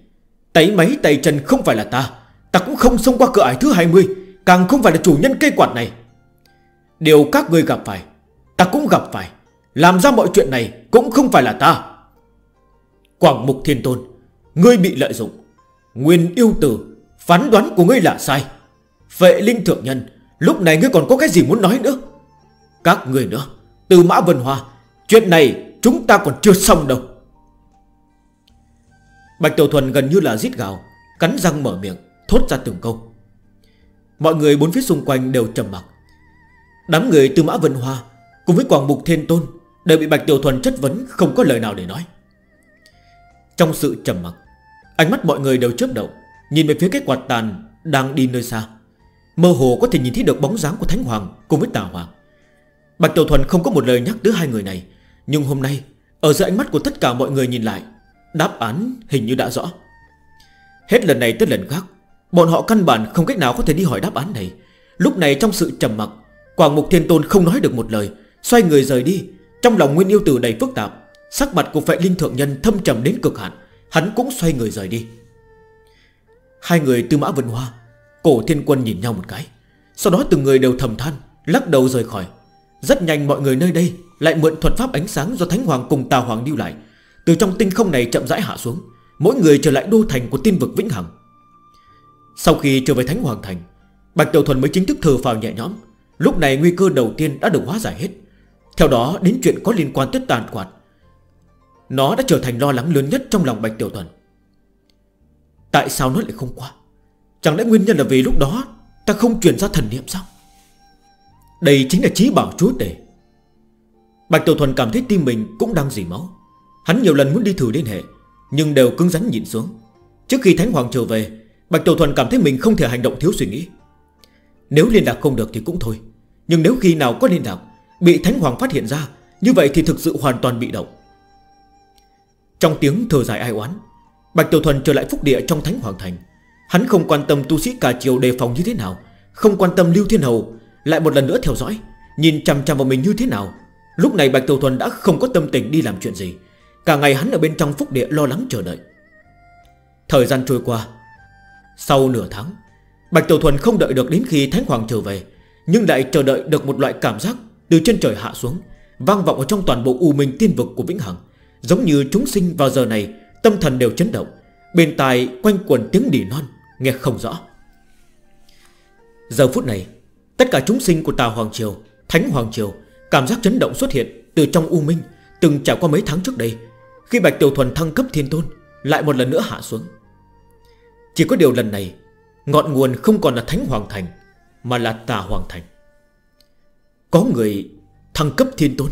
A: Tay máy tay chân không phải là ta. Ta cũng không xông qua cửa ải thứ 20 Càng không phải là chủ nhân cây quạt này. Điều các người gặp phải Ta cũng gặp phải. Làm ra mọi chuyện này cũng không phải là ta. Quảng mục thiên tôn, Ngươi bị lợi dụng. Nguyên yêu tử, Phán đoán của ngươi là sai. Vệ linh thượng nhân, Lúc này ngươi còn có cái gì muốn nói nữa? Các người nữa Từ mã vân hoa, Chuyện này chúng ta còn chưa xong đâu. Bạch Tiểu Thuần gần như là giết gào, Cắn răng mở miệng, Thốt ra từng câu. Mọi người bốn phía xung quanh đều trầm mặc. Đám người từ mã vân hoa Cùng với Quảng Mục Thiên Tôn, Đều bị Bạch Tiểu Thuần chất vấn, không có lời nào để nói. Trong sự trầm mặc, Ánh mắt mọi người đều chớp động, Nhìn về phía cái quạt tàn đang đi nơi xa. Mơ hồ có thể nhìn thấy được bóng dáng của Thánh Hoàng Cùng với Tà Hoàng. Bạch Tiểu Thuần không có một lời nhắc tới hai người này, Nhưng hôm nay, Ở giữa ánh mắt của tất cả mọi người nhìn lại, Đáp án hình như đã rõ. Hết lần này tới lần khác, Bọn họ căn bản không cách nào có thể đi hỏi đáp án này. Lúc này trong sự trầm mặc, Quảng Mục Thiên Tôn không nói được một lời Xoay người rời đi. Trong lòng Nguyên Yêu Tử đầy phức tạp, Sắc mặt của phệ linh thượng nhân thâm trầm đến cực hạn, Hắn cũng xoay người rời đi. Hai người tư mã vân hoa, Cổ thiên quân nhìn nhau một cái, Sau đó từng người đều thầm than, Lắc đầu rời khỏi. Rất nhanh mọi người nơi đây lại mượn thuật pháp ánh sáng do Thánh Hoàng cùng Tà Hoàng điêu lại. Từ trong tinh không này chậm rãi hạ xuống, Mỗi người trở lại đô thành của tiên vực Vĩnh Hằng. Sau khi trở về Thánh Hoàng Thành, Bạch Tiểu Thuần mới chính thức thừa phào nhẹ nhõm. Lúc này nguy cơ đầu tiên đã được hóa giải hết. Theo đó, đến chuyện có liên quan tới tàn quạt, Nó đã trở thành lo lắng lớn nhất trong lòng Bạch Tiểu Thuần. Tại sao nó lại không qua? Chẳng lẽ nguyên nhân là vì lúc đó Ta không truyền ra thần niệm sao? Đây chính là trí bảo chúa tể. Bạch Tiểu Thuần cảm thấy tim mình cũng đang dì máu. Hắn nhiều lần muốn đi thử liên hệ, Nhưng đều cứng rắn nhịn xuống. Trước khi Thánh Hoàng trở về, Bạch Tiểu Thuần cảm thấy mình không thể hành động thiếu suy nghĩ. Nếu liên lạc không được thì cũng thôi, Nhưng nếu khi nào có liên lạc Bị Thánh Hoàng phát hiện ra, Như vậy thì thực sự hoàn toàn bị động. Trong tiếng thở dài ai oán, Bạch Tiểu Thuần trở lại phúc địa trong Thánh Hoàng Thành. Hắn không quan tâm tu sĩ cả chiều đề phòng như thế nào, Không quan tâm Lưu Thiên Hầu, Lại một lần nữa theo dõi, Nhìn chằm chằm vào mình như thế nào. Lúc này Bạch Tiểu Thuần đã không có tâm tình đi làm chuyện gì. Cả ngày hắn ở bên trong phúc địa lo lắng chờ đợi. Thời gian trôi qua, Sau nửa tháng, Bạch Tiểu Thuần không đợi được đến khi Thánh Hoàng trở về, Nhưng lại chờ đợi được một loại cảm giác từ trên trời hạ xuống, Vang vọng ở trong toàn bộ u minh tiên vực của Vĩnh Hằng. Giống như chúng sinh vào giờ này, Tâm thần đều chấn động. Bên tai quanh quẩn tiếng đỉ non, Nghe không rõ. Giờ phút này, Tất cả chúng sinh của Tào Hoàng Triều, Thánh Hoàng Triều, Cảm giác chấn động xuất hiện từ trong U Minh, Từng trải qua mấy tháng trước đây. Khi Bạch Tiểu Thuần thăng cấp thiên tôn, Lại một lần nữa hạ xuống. Chỉ có điều lần này, Ngọn nguồn không còn là Thánh Hoàng Thành, Mà là Tà Hoàng Thành. Có người thăng cấp thiên tôn.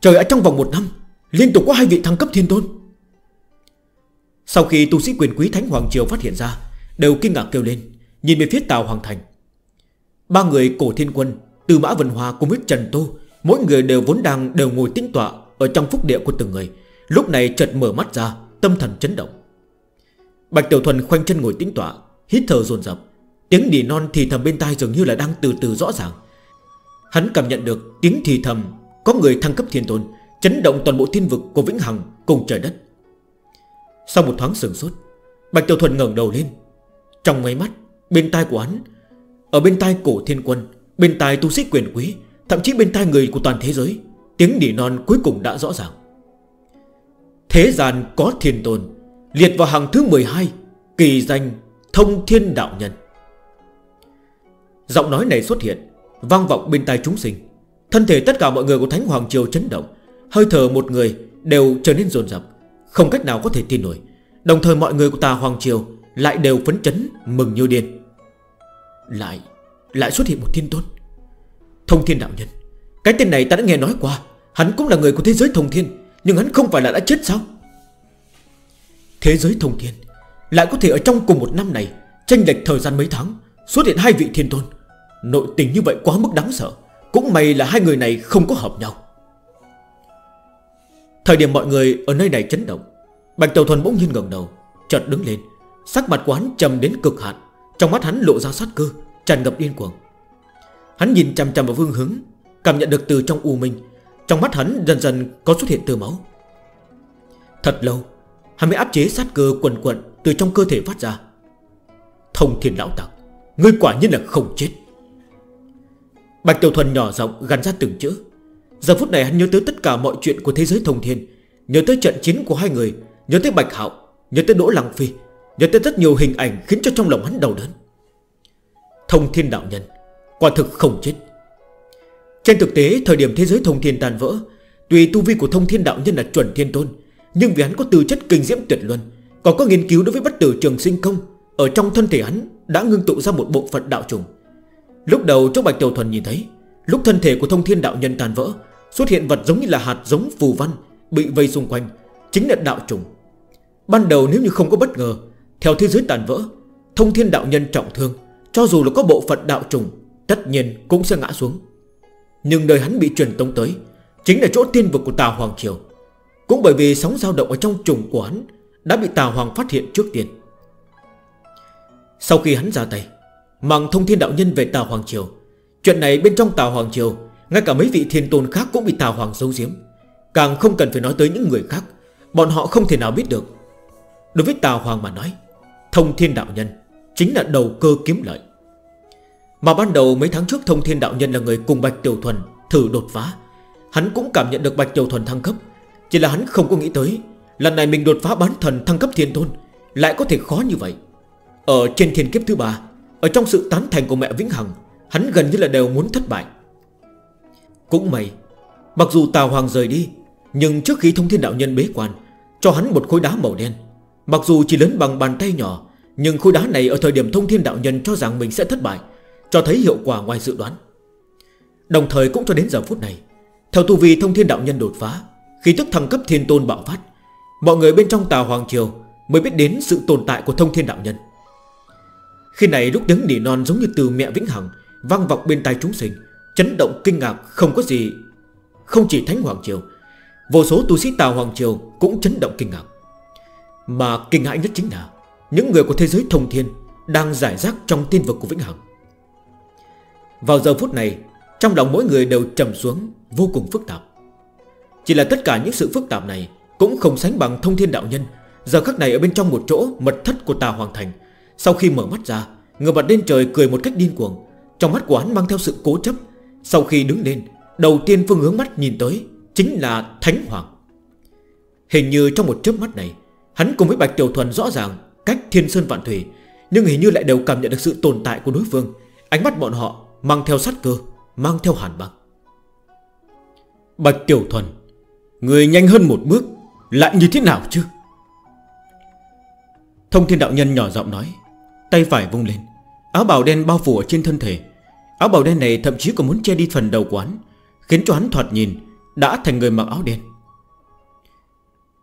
A: Trời ở trong vòng một năm, Liên tục có hai vị thăng cấp thiên tôn. Sau khi tu sĩ quyền quý Thánh Hoàng Triều phát hiện ra, Đều kinh ngạc kêu lên, Nhìn về phía Tàu Hoàng Thành. Ba người cổ thiên quân Từ Mã Vân Hòa cùng với Trần Tô, Mỗi người đều vốn đang đều ngồi tĩnh tọa Ở trong phúc địa của từng người. Lúc này chợt mở mắt ra, Tâm thần chấn động. Bạch Tiểu Thuần khoanh chân ngồi tĩnh tọa, Hít thở dồn dập. Tiếng nỉ non thì thầm bên tai dường như là đang từ từ rõ ràng. Hắn cảm nhận được tiếng thì thầm, Có người thăng cấp thiên tôn, Chấn động toàn bộ thiên vực của Vĩnh Hằng cùng trời đất. Sau một thoáng sừng sốt, Bạch Tiểu Thuần ngẩng đầu lên. Trong ngay mắt, bên tai của hắn, Ở bên tai cổ thiên quân, Bên tai tu sĩ quyền quý, Thậm chí bên tai người của toàn thế giới, Tiếng nỉ non cuối cùng đã rõ ràng. Thế gian có thiên tôn, Liệt vào hàng thứ 12 Kỳ danh thông thiên đạo nhân. Giọng nói này xuất hiện Vang vọng bên tai chúng sinh. Thân thể tất cả mọi người của Thánh Hoàng Triều chấn động. Hơi thở một người đều trở nên dồn dập, Không cách nào có thể tin nổi. Đồng thời mọi người của ta Hoàng Triều Lại đều phấn chấn mừng như điên. Lại Lại xuất hiện một thiên tôn. Thông thiên đạo nhân. Cái tên này ta đã nghe nói qua. Hắn cũng là người của thế giới thông thiên, Nhưng hắn không phải là đã chết sao? Thế giới thông thiên Lại có thể ở trong cùng một năm này Tranh lệch thời gian mấy tháng, Xuất hiện hai vị thiên tôn. Nội tình như vậy quá mức đáng sợ. Cũng may là hai người này không có hợp nhau. Thời điểm mọi người ở nơi này chấn động Bạch Tàu Thuần bỗng nhiên ngẩng đầu Chợt đứng lên. Sắc mặt quán trầm đến cực hạn Trong mắt hắn lộ ra sát cơ Tràn ngập điên cuồng. Hắn nhìn chằm chằm vào vương hứng, Cảm nhận được từ trong u minh Trong mắt hắn dần dần có xuất hiện từ máu. Thật lâu Hắn mới áp chế sát cơ quần quận Từ trong cơ thể phát ra. Thông thiền lão tặc Ngươi quả nhiên là không chết. Bạch Tiểu Thuần nhỏ giọng gắn ra từng chữ. Giờ phút này hắn nhớ tới tất cả mọi chuyện của thế giới thông thiên, Nhớ tới trận chiến của hai người, Nhớ tới Bạch Hạo, Nhớ tới Đỗ Lăng Phi, Nhớ tới rất nhiều hình ảnh khiến cho trong lòng hắn đau đớn. Thông thiên đạo nhân, Quả thực không chết. Trên thực tế, thời điểm thế giới thông thiên tàn vỡ Tùy tu vi của thông thiên đạo nhân là chuẩn thiên tôn, Nhưng vì hắn có tư chất kinh diễm tuyệt luân, Còn có nghiên cứu đối với bất tử trường sinh công Ở trong thân thể hắn đã ngưng tụ ra một bộ phận đạo trùng. Lúc đầu trong Bạch Tiểu Thuần nhìn thấy, Lúc thân thể của thông thiên đạo nhân tàn vỡ, Xuất hiện vật giống như là hạt giống phù văn Bị vây xung quanh, Chính là đạo trùng. Ban đầu nếu như không có bất ngờ, Theo thế giới tàn vỡ, Thông thiên đạo nhân trọng thương, Cho dù là có bộ phận đạo trùng, Tất nhiên cũng sẽ ngã xuống. Nhưng nơi hắn bị truyền tông tới, Chính là chỗ tiên vực của Tà Hoàng Triều. Cũng bởi vì sóng dao động ở trong trùng của hắn, Đã bị Tà Hoàng phát hiện trước tiên. Sau khi hắn ra tay Mạng thông thiên đạo nhân về Tào Hoàng Triều. Chuyện này bên trong Tào Hoàng Triều, Ngay cả mấy vị thiên tôn khác cũng bị Tào Hoàng giấu giếm. Càng không cần phải nói tới những người khác, Bọn họ không thể nào biết được. Đối với Tào Hoàng mà nói, Thông thiên đạo nhân Chính là đầu cơ kiếm lợi. Mà ban đầu mấy tháng trước thông thiên đạo nhân là người cùng Bạch Tiểu Thuần Thử đột phá, Hắn cũng cảm nhận được Bạch Tiểu Thuần thăng cấp. Chỉ là hắn không có nghĩ tới, Lần này mình đột phá bán thần thăng cấp thiên tôn Lại có thể khó như vậy. Ở trên thiên kiếp thứ ba ở trong sự tán thành của mẹ Vĩnh Hằng, Hắn gần như là đều muốn thất bại. Cũng may, Mặc dù Tào Hoàng rời đi, Nhưng trước khi thông thiên đạo nhân bế quan, Cho hắn một khối đá màu đen. Mặc dù chỉ lớn bằng bàn tay nhỏ, Nhưng khối đá này ở thời điểm thông thiên đạo nhân cho rằng mình sẽ thất bại, Cho thấy hiệu quả ngoài dự đoán. Đồng thời cũng cho đến giờ phút này, Theo tu vi thông thiên đạo nhân đột phá, Khi tức thăng cấp thiên tôn bạo phát, Mọi người bên trong Tào Hoàng Triều Mới biết đến sự tồn tại của thông thiên đạo nhân. Khi này lúc tiếng nỉ non giống như từ mẹ Vĩnh Hằng, Vang vọng bên tai chúng sinh, Chấn động kinh ngạc không có gì, Không chỉ Thánh Hoàng Triều. Vô số tu sĩ Tàu Hoàng Triều cũng chấn động kinh ngạc. Mà kinh hãi nhất chính là Những người của thế giới thông thiên Đang giải rác trong tiên vực của Vĩnh Hằng. Vào giờ phút này, Trong lòng mỗi người đều trầm xuống, Vô cùng phức tạp. Chỉ là tất cả những sự phức tạp này Cũng không sánh bằng thông thiên đạo nhân, Giờ khắc này ở bên trong một chỗ mật thất của Tà Hoàng Thành sau khi mở mắt ra, Người mặt lên trời cười một cách điên cuồng. Trong mắt của hắn mang theo sự cố chấp. Sau khi đứng lên, Đầu tiên phương hướng mắt nhìn tới Chính là Thánh Hoàng. Hình như trong một chớp mắt này, Hắn cùng với Bạch Tiểu Thuần rõ ràng Cách thiên sơn vạn thủy, Nhưng hình như lại đều cảm nhận được sự tồn tại của đối phương. Ánh mắt bọn họ mang theo sát cơ, Mang theo hàn băng. Bạch Tiểu Thuần, Người nhanh hơn một bước, Lại như thế nào chứ? Thông thiên đạo nhân nhỏ giọng nói. Tay phải vung lên. Áo bào đen bao phủ ở trên thân thể. Áo bào đen này thậm chí còn muốn che đi phần đầu quán Khiến cho hắn thoạt nhìn Đã thành người mặc áo đen.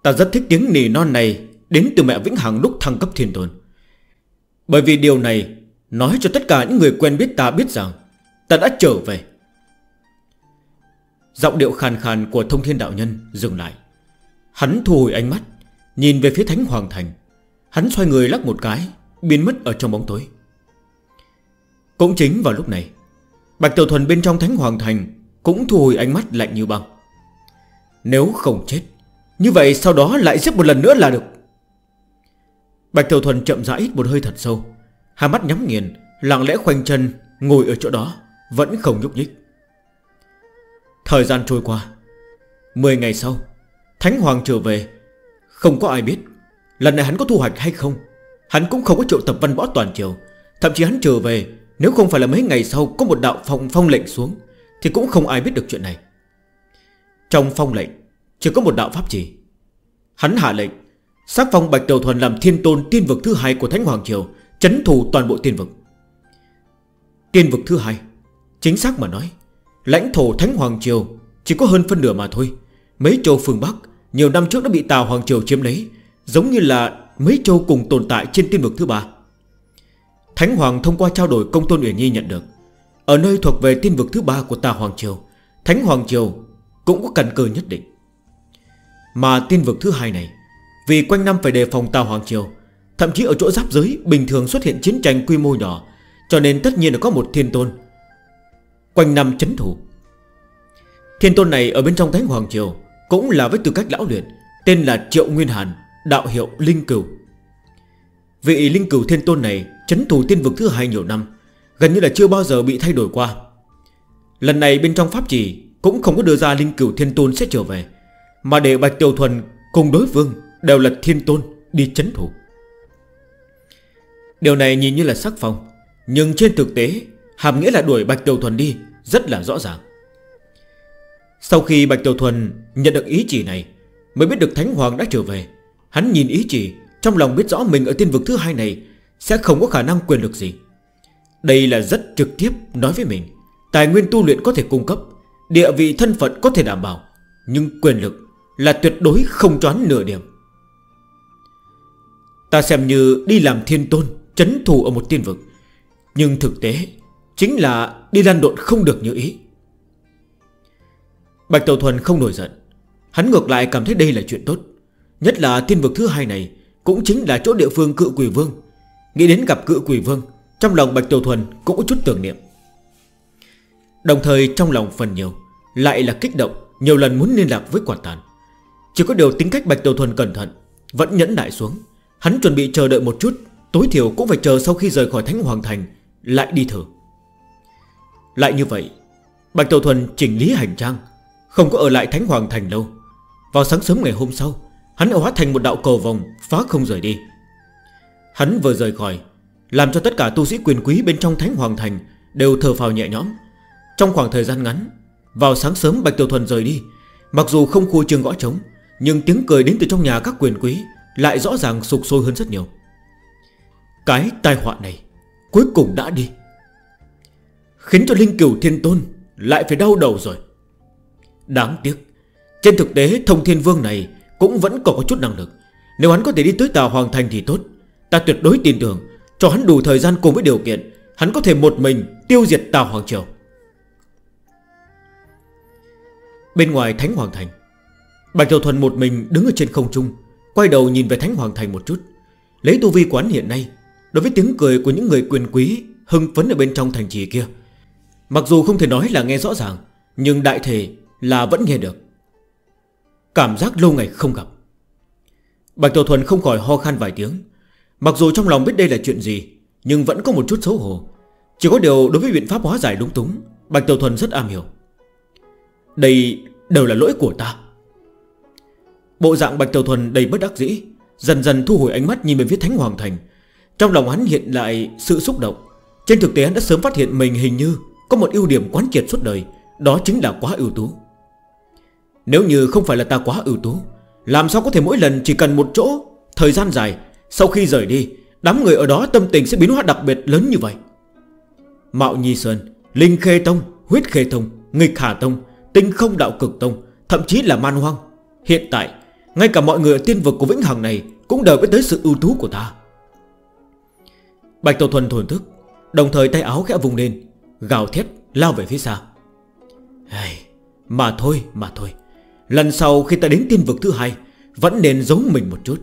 A: Ta rất thích tiếng nỉ non này Đến từ mẹ Vĩnh Hằng lúc thăng cấp thiên tôn. Bởi vì điều này Nói cho tất cả những người quen biết ta biết rằng Ta đã trở về. Giọng điệu khàn khàn của thông thiên đạo nhân dừng lại. Hắn thu hồi ánh mắt, Nhìn về phía thánh hoàng thành. Hắn xoay người lắc một cái Biến mất ở trong bóng tối. Cũng chính vào lúc này, Bạch Tiểu Thuần bên trong Thánh Hoàng Thành Cũng thu hồi ánh mắt lạnh như băng. Nếu không chết, Như vậy sau đó lại giết một lần nữa là được. Bạch Tiểu Thuần chậm rãi một hơi thật sâu, Hai mắt nhắm nghiền, Lặng lẽ khoanh chân, Ngồi ở chỗ đó, Vẫn không nhúc nhích. Thời gian trôi qua 10 ngày sau, Thánh Hoàng trở về. Không có ai biết, Lần này hắn có thu hoạch hay không? Hắn cũng không có triệu tập văn võ toàn triều. Thậm chí hắn trở về, Nếu không phải là mấy ngày sau có một đạo phong phong lệnh xuống, Thì cũng không ai biết được chuyện này. Trong phong lệnh, Chỉ có một đạo pháp chỉ. Hắn hạ lệnh, Xác phong Bạch Đầu Thuần làm thiên tôn, tiên vực thứ hai của Thánh Hoàng Triều, Chấn thủ toàn bộ tiên vực. Tiên vực thứ hai, Chính xác mà nói, Lãnh thổ Thánh Hoàng Triều Chỉ có hơn phân nửa mà thôi. Mấy châu phương Bắc, Nhiều năm trước đã bị Tàu Hoàng Triều chiếm lấy, Giống như là Mấy châu cùng tồn tại trên tiên vực thứ ba. Thánh Hoàng thông qua trao đổi công tôn Uyển Nhi nhận được. Ở nơi thuộc về tiên vực thứ ba của ta Hoàng Triều, Thánh Hoàng Triều cũng có cần cờ nhất định. Mà tiên vực thứ hai này, Vì quanh năm phải đề phòng ta Hoàng Triều, Thậm chí ở chỗ giáp giới Bình thường xuất hiện chiến tranh quy mô nhỏ, Cho nên tất nhiên là có một thiên tôn Quanh năm chấn thủ. Thiên tôn này ở bên trong Thánh Hoàng Triều Cũng là với tư cách lão luyện, Tên là Triệu Nguyên Hàn. Đạo hiệu Linh Cửu. Vị Linh Cửu Thiên Tôn này Chấn thủ tiên vực thứ hai nhiều năm, Gần như là chưa bao giờ bị thay đổi qua. Lần này bên trong pháp trì Cũng không có đưa ra Linh Cửu Thiên Tôn sẽ trở về, Mà để Bạch Tiểu Thuần cùng đối vương Đều là Thiên Tôn đi chấn thủ. Điều này nhìn như là sắc phong, Nhưng trên thực tế, Hàm nghĩa là đuổi Bạch Tiểu Thuần đi Rất là rõ ràng. Sau khi Bạch Tiểu Thuần nhận được ý chỉ này, Mới biết được Thánh Hoàng đã trở về Hắn nhìn ý chỉ, Trong lòng biết rõ mình ở tiên vực thứ hai này Sẽ không có khả năng quyền lực gì. Đây là rất trực tiếp nói với mình, Tài nguyên tu luyện có thể cung cấp, Địa vị thân phận có thể đảm bảo, Nhưng quyền lực là tuyệt đối không choán nửa điểm. Ta xem như đi làm thiên tôn Chấn thủ ở một tiên vực, Nhưng thực tế Chính là đi lan độn không được như ý. Bạch Tàu Thuần không nổi giận, Hắn ngược lại cảm thấy đây là chuyện tốt. Nhất là thiên vực thứ hai này, Cũng chính là chỗ địa phương cự quỷ vương. Nghĩ đến gặp cự quỷ vương, Trong lòng Bạch Tiểu Thuần cũng có chút tưởng niệm. Đồng thời trong lòng phần nhiều, Lại là kích động, Nhiều lần muốn liên lạc với quản tàn. Chỉ có điều tính cách Bạch Tiểu Thuần cẩn thận, Vẫn nhẫn đại xuống. Hắn chuẩn bị chờ đợi một chút, Tối thiểu cũng phải chờ sau khi rời khỏi Thánh Hoàng Thành, Lại đi thử. Lại như vậy, Bạch Tiểu Thuần chỉnh lý hành trang, Không có ở lại Thánh Hoàng Thành đâu Vào sáng sớm ngày hôm sau Hắn hóa thành một đạo cầu vòng, Phá không rời đi. Hắn vừa rời khỏi, Làm cho tất cả tu sĩ quyền quý bên trong Thánh Hoàng Thành Đều thờ phào nhẹ nhõm. Trong khoảng thời gian ngắn, Vào sáng sớm Bạch Tiểu Thuần rời đi. Mặc dù không khu trường gõ trống, Nhưng tiếng cười đến từ trong nhà các quyền quý Lại rõ ràng sụp sôi hơn rất nhiều. Cái tai họa này Cuối cùng đã đi. Khiến cho Linh Cửu Thiên Tôn Lại phải đau đầu rồi. Đáng tiếc, Trên thực tế Thông Thiên Vương này cũng vẫn còn có chút năng lực. Nếu hắn có thể đi tới tàu hoàng thành thì tốt. Ta tuyệt đối tin tưởng, Cho hắn đủ thời gian cùng với điều kiện, Hắn có thể một mình tiêu diệt tàu hoàng triều. Bên ngoài thánh hoàng thành, Bạch Tiểu Thuần một mình đứng ở trên không trung, Quay đầu nhìn về thánh hoàng thành một chút. Lấy tu vi quán hiện nay, Đối với tiếng cười của những người quyền quý Hưng phấn ở bên trong thành trì kia, Mặc dù không thể nói là nghe rõ ràng, Nhưng đại thể là vẫn nghe được. Cảm giác lâu ngày không gặp. Bạch Tổ Thuần không khỏi ho khan vài tiếng. Mặc dù trong lòng biết đây là chuyện gì, Nhưng vẫn có một chút xấu hổ. Chỉ có điều đối với biện pháp hóa giải đúng túng, Bạch Tổ Thuần rất am hiểu. Đây đều là lỗi của ta. Bộ dạng Bạch Tổ Thuần đầy bất đắc dĩ, Dần dần thu hồi ánh mắt nhìn về phía Thánh Hoàng Thành. Trong lòng hắn hiện lại sự xúc động. Trên thực tế hắn đã sớm phát hiện mình hình như Có một ưu điểm quán triệt suốt đời, Đó chính là quá ưu tú. Nếu như không phải là ta quá ưu tú Làm sao có thể mỗi lần chỉ cần một chỗ Thời gian dài Sau khi rời đi Đám người ở đó tâm tình sẽ biến hóa đặc biệt lớn như vậy? Mạo Nhi Sơn Linh Khê Tông Huyết Khê Tông Nghịch Hà Tông Tinh Không Đạo Cực Tông Thậm chí là Man Hoang Hiện tại Ngay cả mọi người ở tiên vực của Vĩnh Hằng này Cũng đều biết tới sự ưu tú của ta. Bạch Tổ Thuần thổn thức Đồng thời tay áo khẽ vùng lên Gào thét lao về phía xa. Hey, Mà thôi mà thôi. Lần sau khi ta đến tiên vực thứ hai, Vẫn nên giấu mình một chút.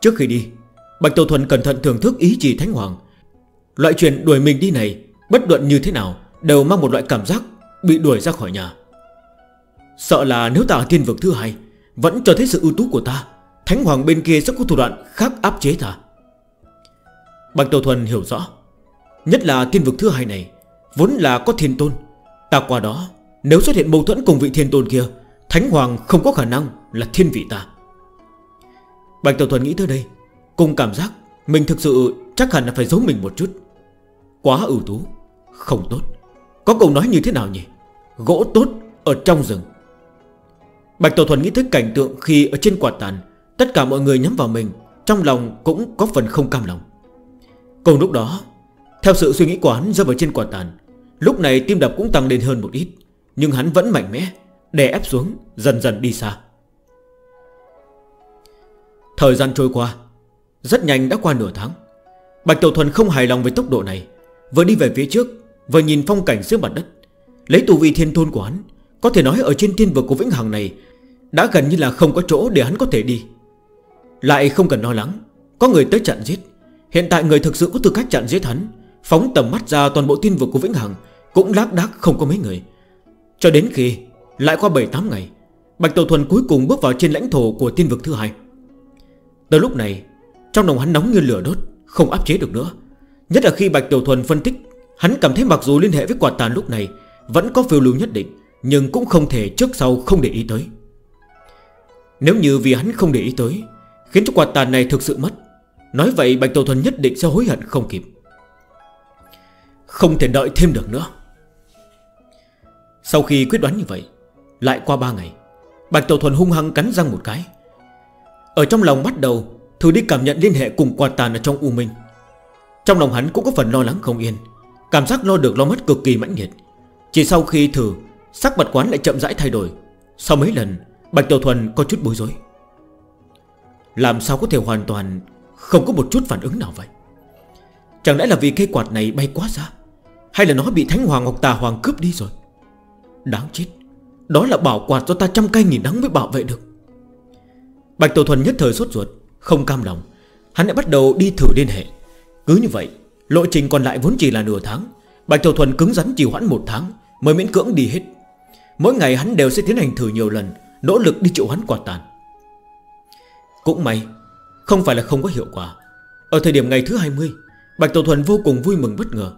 A: Trước khi đi, Bạch Tàu Thuần cẩn thận thưởng thức ý chỉ Thánh Hoàng. Loại chuyện đuổi mình đi này, Bất luận như thế nào, Đều mang một loại cảm giác bị đuổi ra khỏi nhà. Sợ là nếu ta ở tiên vực thứ hai, Vẫn cho thấy sự ưu tú của ta, Thánh Hoàng bên kia sẽ có thủ đoạn khác áp chế ta. Bạch Tàu Thuần hiểu rõ, Nhất là tiên vực thứ hai này, Vốn là có thiên tôn, Ta qua đó nếu xuất hiện mâu thuẫn cùng vị thiên tôn kia, Thánh Hoàng không có khả năng là thiên vị ta. Bạch Tiểu Thuần nghĩ tới đây, Cùng cảm giác Mình thực sự chắc hẳn là phải giấu mình một chút. Quá ưu tú, Không tốt. Có câu nói như thế nào nhỉ? Gỗ tốt ở trong rừng. Bạch Tiểu Thuần nghĩ tới cảnh tượng khi ở trên quạt tàn, Tất cả mọi người nhắm vào mình, Trong lòng cũng có phần không cam lòng. Cùng lúc đó, Theo sự suy nghĩ quán hắn rơi vào trên quạt tàn, Lúc này tim đập cũng tăng lên hơn một ít. Nhưng hắn vẫn mạnh mẽ, Đè ép xuống, dần dần đi xa. Thời gian trôi qua, Rất nhanh đã qua nửa tháng. Bạch Tiểu Thuần không hài lòng với tốc độ này, Vừa đi về phía trước, Vừa nhìn phong cảnh dưới mặt đất. Lấy tù vị thiên thôn của hắn, Có thể nói ở trên thiên vực của Vĩnh Hằng này, Đã gần như là không có chỗ để hắn có thể đi. Lại không cần lo lắng, Có người tới chặn giết. Hiện tại người thực sự có tư cách chặn giết hắn, Phóng tầm mắt ra toàn bộ thiên vực của Vĩnh Hằng, Cũng lác đác không có mấy người. Cho đến khi lại qua 7-8 ngày, Bạch Tàu Thuần cuối cùng bước vào trên lãnh thổ của tiên vực thứ hai. Tới lúc này, Trong lòng hắn nóng như lửa đốt, Không áp chế được nữa. Nhất là khi Bạch Tiểu Thuần phân tích, Hắn cảm thấy mặc dù liên hệ với quả tàn lúc này Vẫn có phiêu lưu nhất định, Nhưng cũng không thể trước sau không để ý tới. Nếu như vì hắn không để ý tới, Khiến cho quả tàn này thực sự mất, Nói vậy Bạch Tiểu Thuần nhất định sẽ hối hận không kịp. Không thể đợi thêm được nữa. Sau khi quyết đoán như vậy, Lại qua 3 ngày, Bạch Tổ Thuần hung hăng cắn răng một cái. Ở trong lòng bắt đầu Thử đi cảm nhận liên hệ cùng quạt tàn ở trong U Minh. Trong lòng hắn cũng có phần lo lắng không yên, Cảm giác lo được lo mất cực kỳ mãnh liệt. Chỉ sau khi thử, Sắc mặt quán lại chậm rãi thay đổi. Sau mấy lần, Bạch Tiểu Thuần có chút bối rối. Làm sao có thể hoàn toàn Không có một chút phản ứng nào vậy? Chẳng lẽ là vì cây quạt này bay quá xa, Hay là nó bị Thánh Hoàng Ngọc Tà Hoàng cướp đi rồi? Đáng chết. Đó là bảo quạt do ta trăm cây nghìn đắng mới bảo vệ được. Bạch Tổ Thuần nhất thời sốt ruột, Không cam lòng. Hắn đã bắt đầu đi thử liên hệ. Cứ như vậy, Lộ trình còn lại vốn chỉ là nửa tháng. Bạch Tổ Thuần cứng rắn trì hoãn một tháng Mới miễn cưỡng đi hết. Mỗi ngày hắn đều sẽ tiến hành thử nhiều lần, Nỗ lực đi chịu hắn quạt tàn. Cũng may, Không phải là không có hiệu quả. Ở thời điểm ngày thứ 20 Bạch Tổ Thuần vô cùng vui mừng bất ngờ.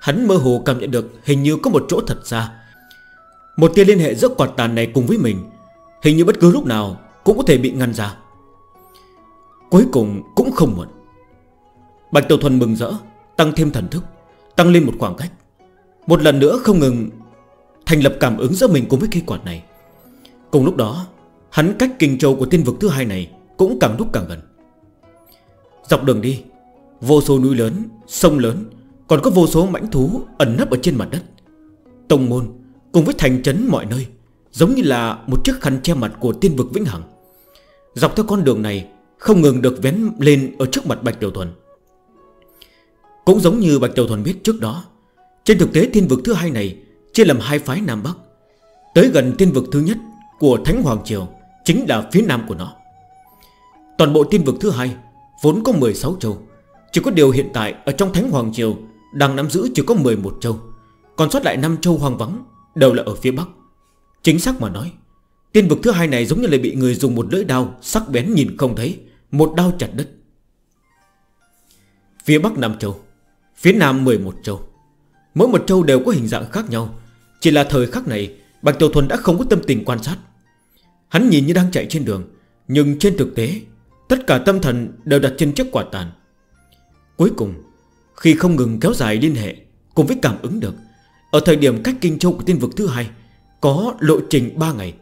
A: Hắn mơ hồ cảm nhận được hình như có một chỗ thật xa. Một tia liên hệ giữa quạt tàn này cùng với mình Hình như bất cứ lúc nào Cũng có thể bị ngăn ra. Cuối cùng cũng không muộn. Bạch Tiểu Thuần mừng rỡ Tăng thêm thần thức Tăng lên một khoảng cách. Một lần nữa không ngừng Thành lập cảm ứng giữa mình cùng với cây quạt này. Cùng lúc đó Hắn cách kinh châu của tiên vực thứ hai này Cũng càng lúc càng gần. Dọc đường đi Vô số núi lớn, sông lớn Còn có vô số mãnh thú ẩn nấp ở trên mặt đất. Tông môn Cùng với thành trấn mọi nơi, Giống như là một chiếc khăn che mặt của tiên vực Vĩnh Hằng. Dọc theo con đường này, Không ngừng được vén lên ở trước mặt Bạch Tiểu Thuần. Cũng giống như Bạch Tiểu Thuần biết trước đó, Trên thực tế tiên vực thứ hai này Chia làm hai phái Nam Bắc. Tới gần tiên vực thứ nhất của Thánh Hoàng Triều Chính là phía nam của nó. Toàn bộ tiên vực thứ hai Vốn có 16 châu, Chỉ có điều hiện tại ở trong Thánh Hoàng Triều Đang nắm giữ chỉ có 11 châu, Còn sót lại 5 châu hoang vắng đều là ở phía Bắc. Chính xác mà nói, Tiên vực thứ hai này giống như là bị người dùng một lưỡi đao Sắc bén nhìn không thấy, Một đao chặt đất Phía Bắc Nam Châu, Phía Nam 11 châu. Mỗi một châu đều có hình dạng khác nhau. Chỉ là thời khắc này, Bạch Tiểu Thuần đã không có tâm tình quan sát. Hắn nhìn như đang chạy trên đường, Nhưng trên thực tế, Tất cả tâm thần đều đặt trên chiếc quả tàn. Cuối cùng, Khi không ngừng kéo dài liên hệ Cùng với cảm ứng được ở thời điểm cách Kinh Châu của tiên vực thứ hai, Có lộ trình 3 ngày,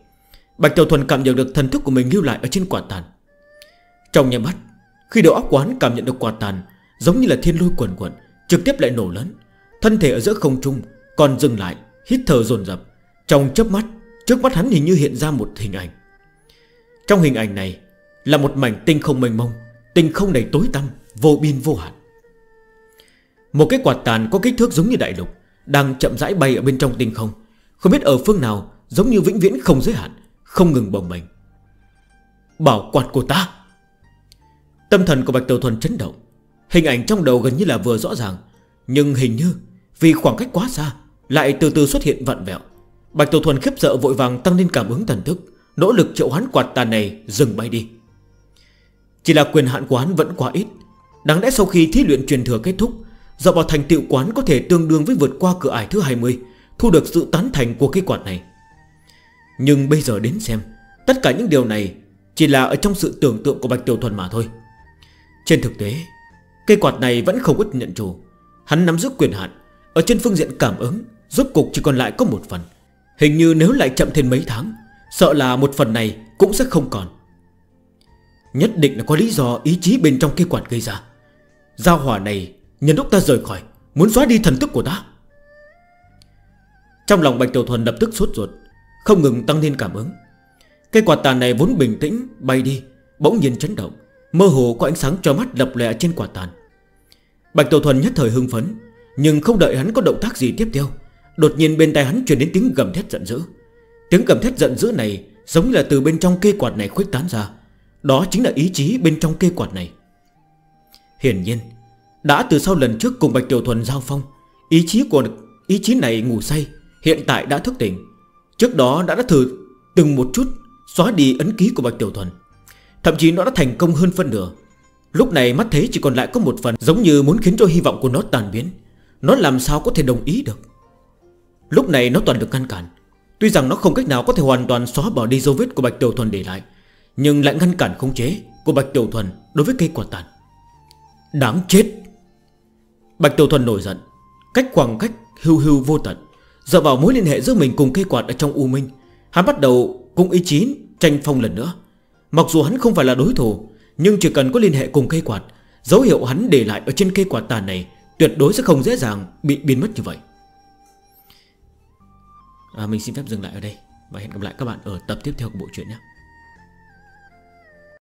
A: Bạch Tiểu Thuần cảm nhận được thần thức của mình lưu lại ở trên quả tàn. Trong nhà mắt, Khi đầu óc quán cảm nhận được quả tàn, Giống như là thiên lôi quần quần Trực tiếp lại nổ lớn. Thân thể ở giữa không trung Còn dừng lại, Hít thở dồn dập. Trong chớp mắt, Trước mắt hắn hình như hiện ra một hình ảnh. Trong hình ảnh này Là một mảnh tinh không mênh mông, Tinh không đầy tối tăm, Vô biên vô hạn. Một cái quạt tàn có kích thước giống như đại lục đang chậm rãi bay ở bên trong tinh không. Không biết ở phương nào, Giống như vĩnh viễn không giới hạn, Không ngừng bồng mình Bảo quạt của ta. Tâm thần của Bạch Tiểu Thuần chấn động. Hình ảnh trong đầu gần như là vừa rõ ràng, Nhưng hình như vì khoảng cách quá xa, Lại từ từ xuất hiện vặn vẹo. Bạch Tiểu Thuần khiếp sợ vội vàng tăng lên cảm ứng thần thức, Nỗ lực triệu hoán quạt tàn này dừng bay đi. Chỉ là quyền hạn của hắn vẫn quá ít, Đáng lẽ sau khi thí luyện truyền thừa kết thúc Dạo vào thành tựu quán có thể tương đương với vượt qua cửa ải thứ 20 Thu được sự tán thành của cái quạt này. Nhưng bây giờ đến xem, Tất cả những điều này Chỉ là ở trong sự tưởng tượng của Bạch Tiểu Thuần mà thôi. Trên thực tế, Cây quạt này vẫn không ít nhận chủ. Hắn nắm giữ quyền hạn, Ở trên phương diện cảm ứng, Rốt cục chỉ còn lại có một phần. Hình như nếu lại chậm thêm mấy tháng, Sợ là một phần này cũng sẽ không còn. Nhất định là có lý do ý chí bên trong cây quạt gây ra. Giao hỏa này Nhân lúc ta rời khỏi, Muốn xóa đi thần thức của ta. Trong lòng Bạch Tiểu Thuần lập tức sốt ruột, Không ngừng tăng lên cảm ứng. Cây quạt tàn này vốn bình tĩnh, Bay đi, Bỗng nhiên chấn động, Mơ hồ có ánh sáng cho mắt lập lệ trên quạt tàn. Bạch Tiểu Thuần nhất thời hưng phấn, Nhưng không đợi hắn có động tác gì tiếp theo, Đột nhiên bên tay hắn truyền đến tiếng gầm thét giận dữ. Tiếng gầm thét giận dữ này Giống như là từ bên trong cây quạt này khuếch tán ra, Đó chính là ý chí bên trong cây quạt này. Hiển nhiên đã từ sau lần trước cùng Bạch Tiểu Thuần giao phong, Ý chí của, ý chí này ngủ say, Hiện tại đã thức tỉnh. Trước đó đã đã thử từng một chút Xóa đi ấn ký của Bạch Tiểu Thuần. Thậm chí nó đã thành công hơn phân nửa. Lúc này mắt thế chỉ còn lại có một phần Giống như muốn khiến cho hy vọng của nó tàn biến. Nó làm sao có thể đồng ý được? Lúc này nó toàn được ngăn cản. Tuy rằng nó không cách nào có thể hoàn toàn xóa bỏ đi dấu vết của Bạch Tiểu Thuần để lại, Nhưng lại ngăn cản khống chế của Bạch Tiểu Thuần đối với cây quả tàn. Đáng chết! Bạch Tiểu Thuần nổi giận. Cách khoảng cách hưu hưu vô tận. Dựa vào mối liên hệ giữa mình cùng cây quạt ở trong U Minh Hắn bắt đầu cùng ý chí tranh phong lần nữa. Mặc dù hắn không phải là đối thủ Nhưng chỉ cần có liên hệ cùng cây quạt Dấu hiệu hắn để lại ở trên cây quạt tàn này Tuyệt đối sẽ không dễ dàng bị biến mất như vậy. À, Mình xin phép dừng lại ở đây Và hẹn gặp lại các bạn ở tập tiếp theo của bộ truyện nhé.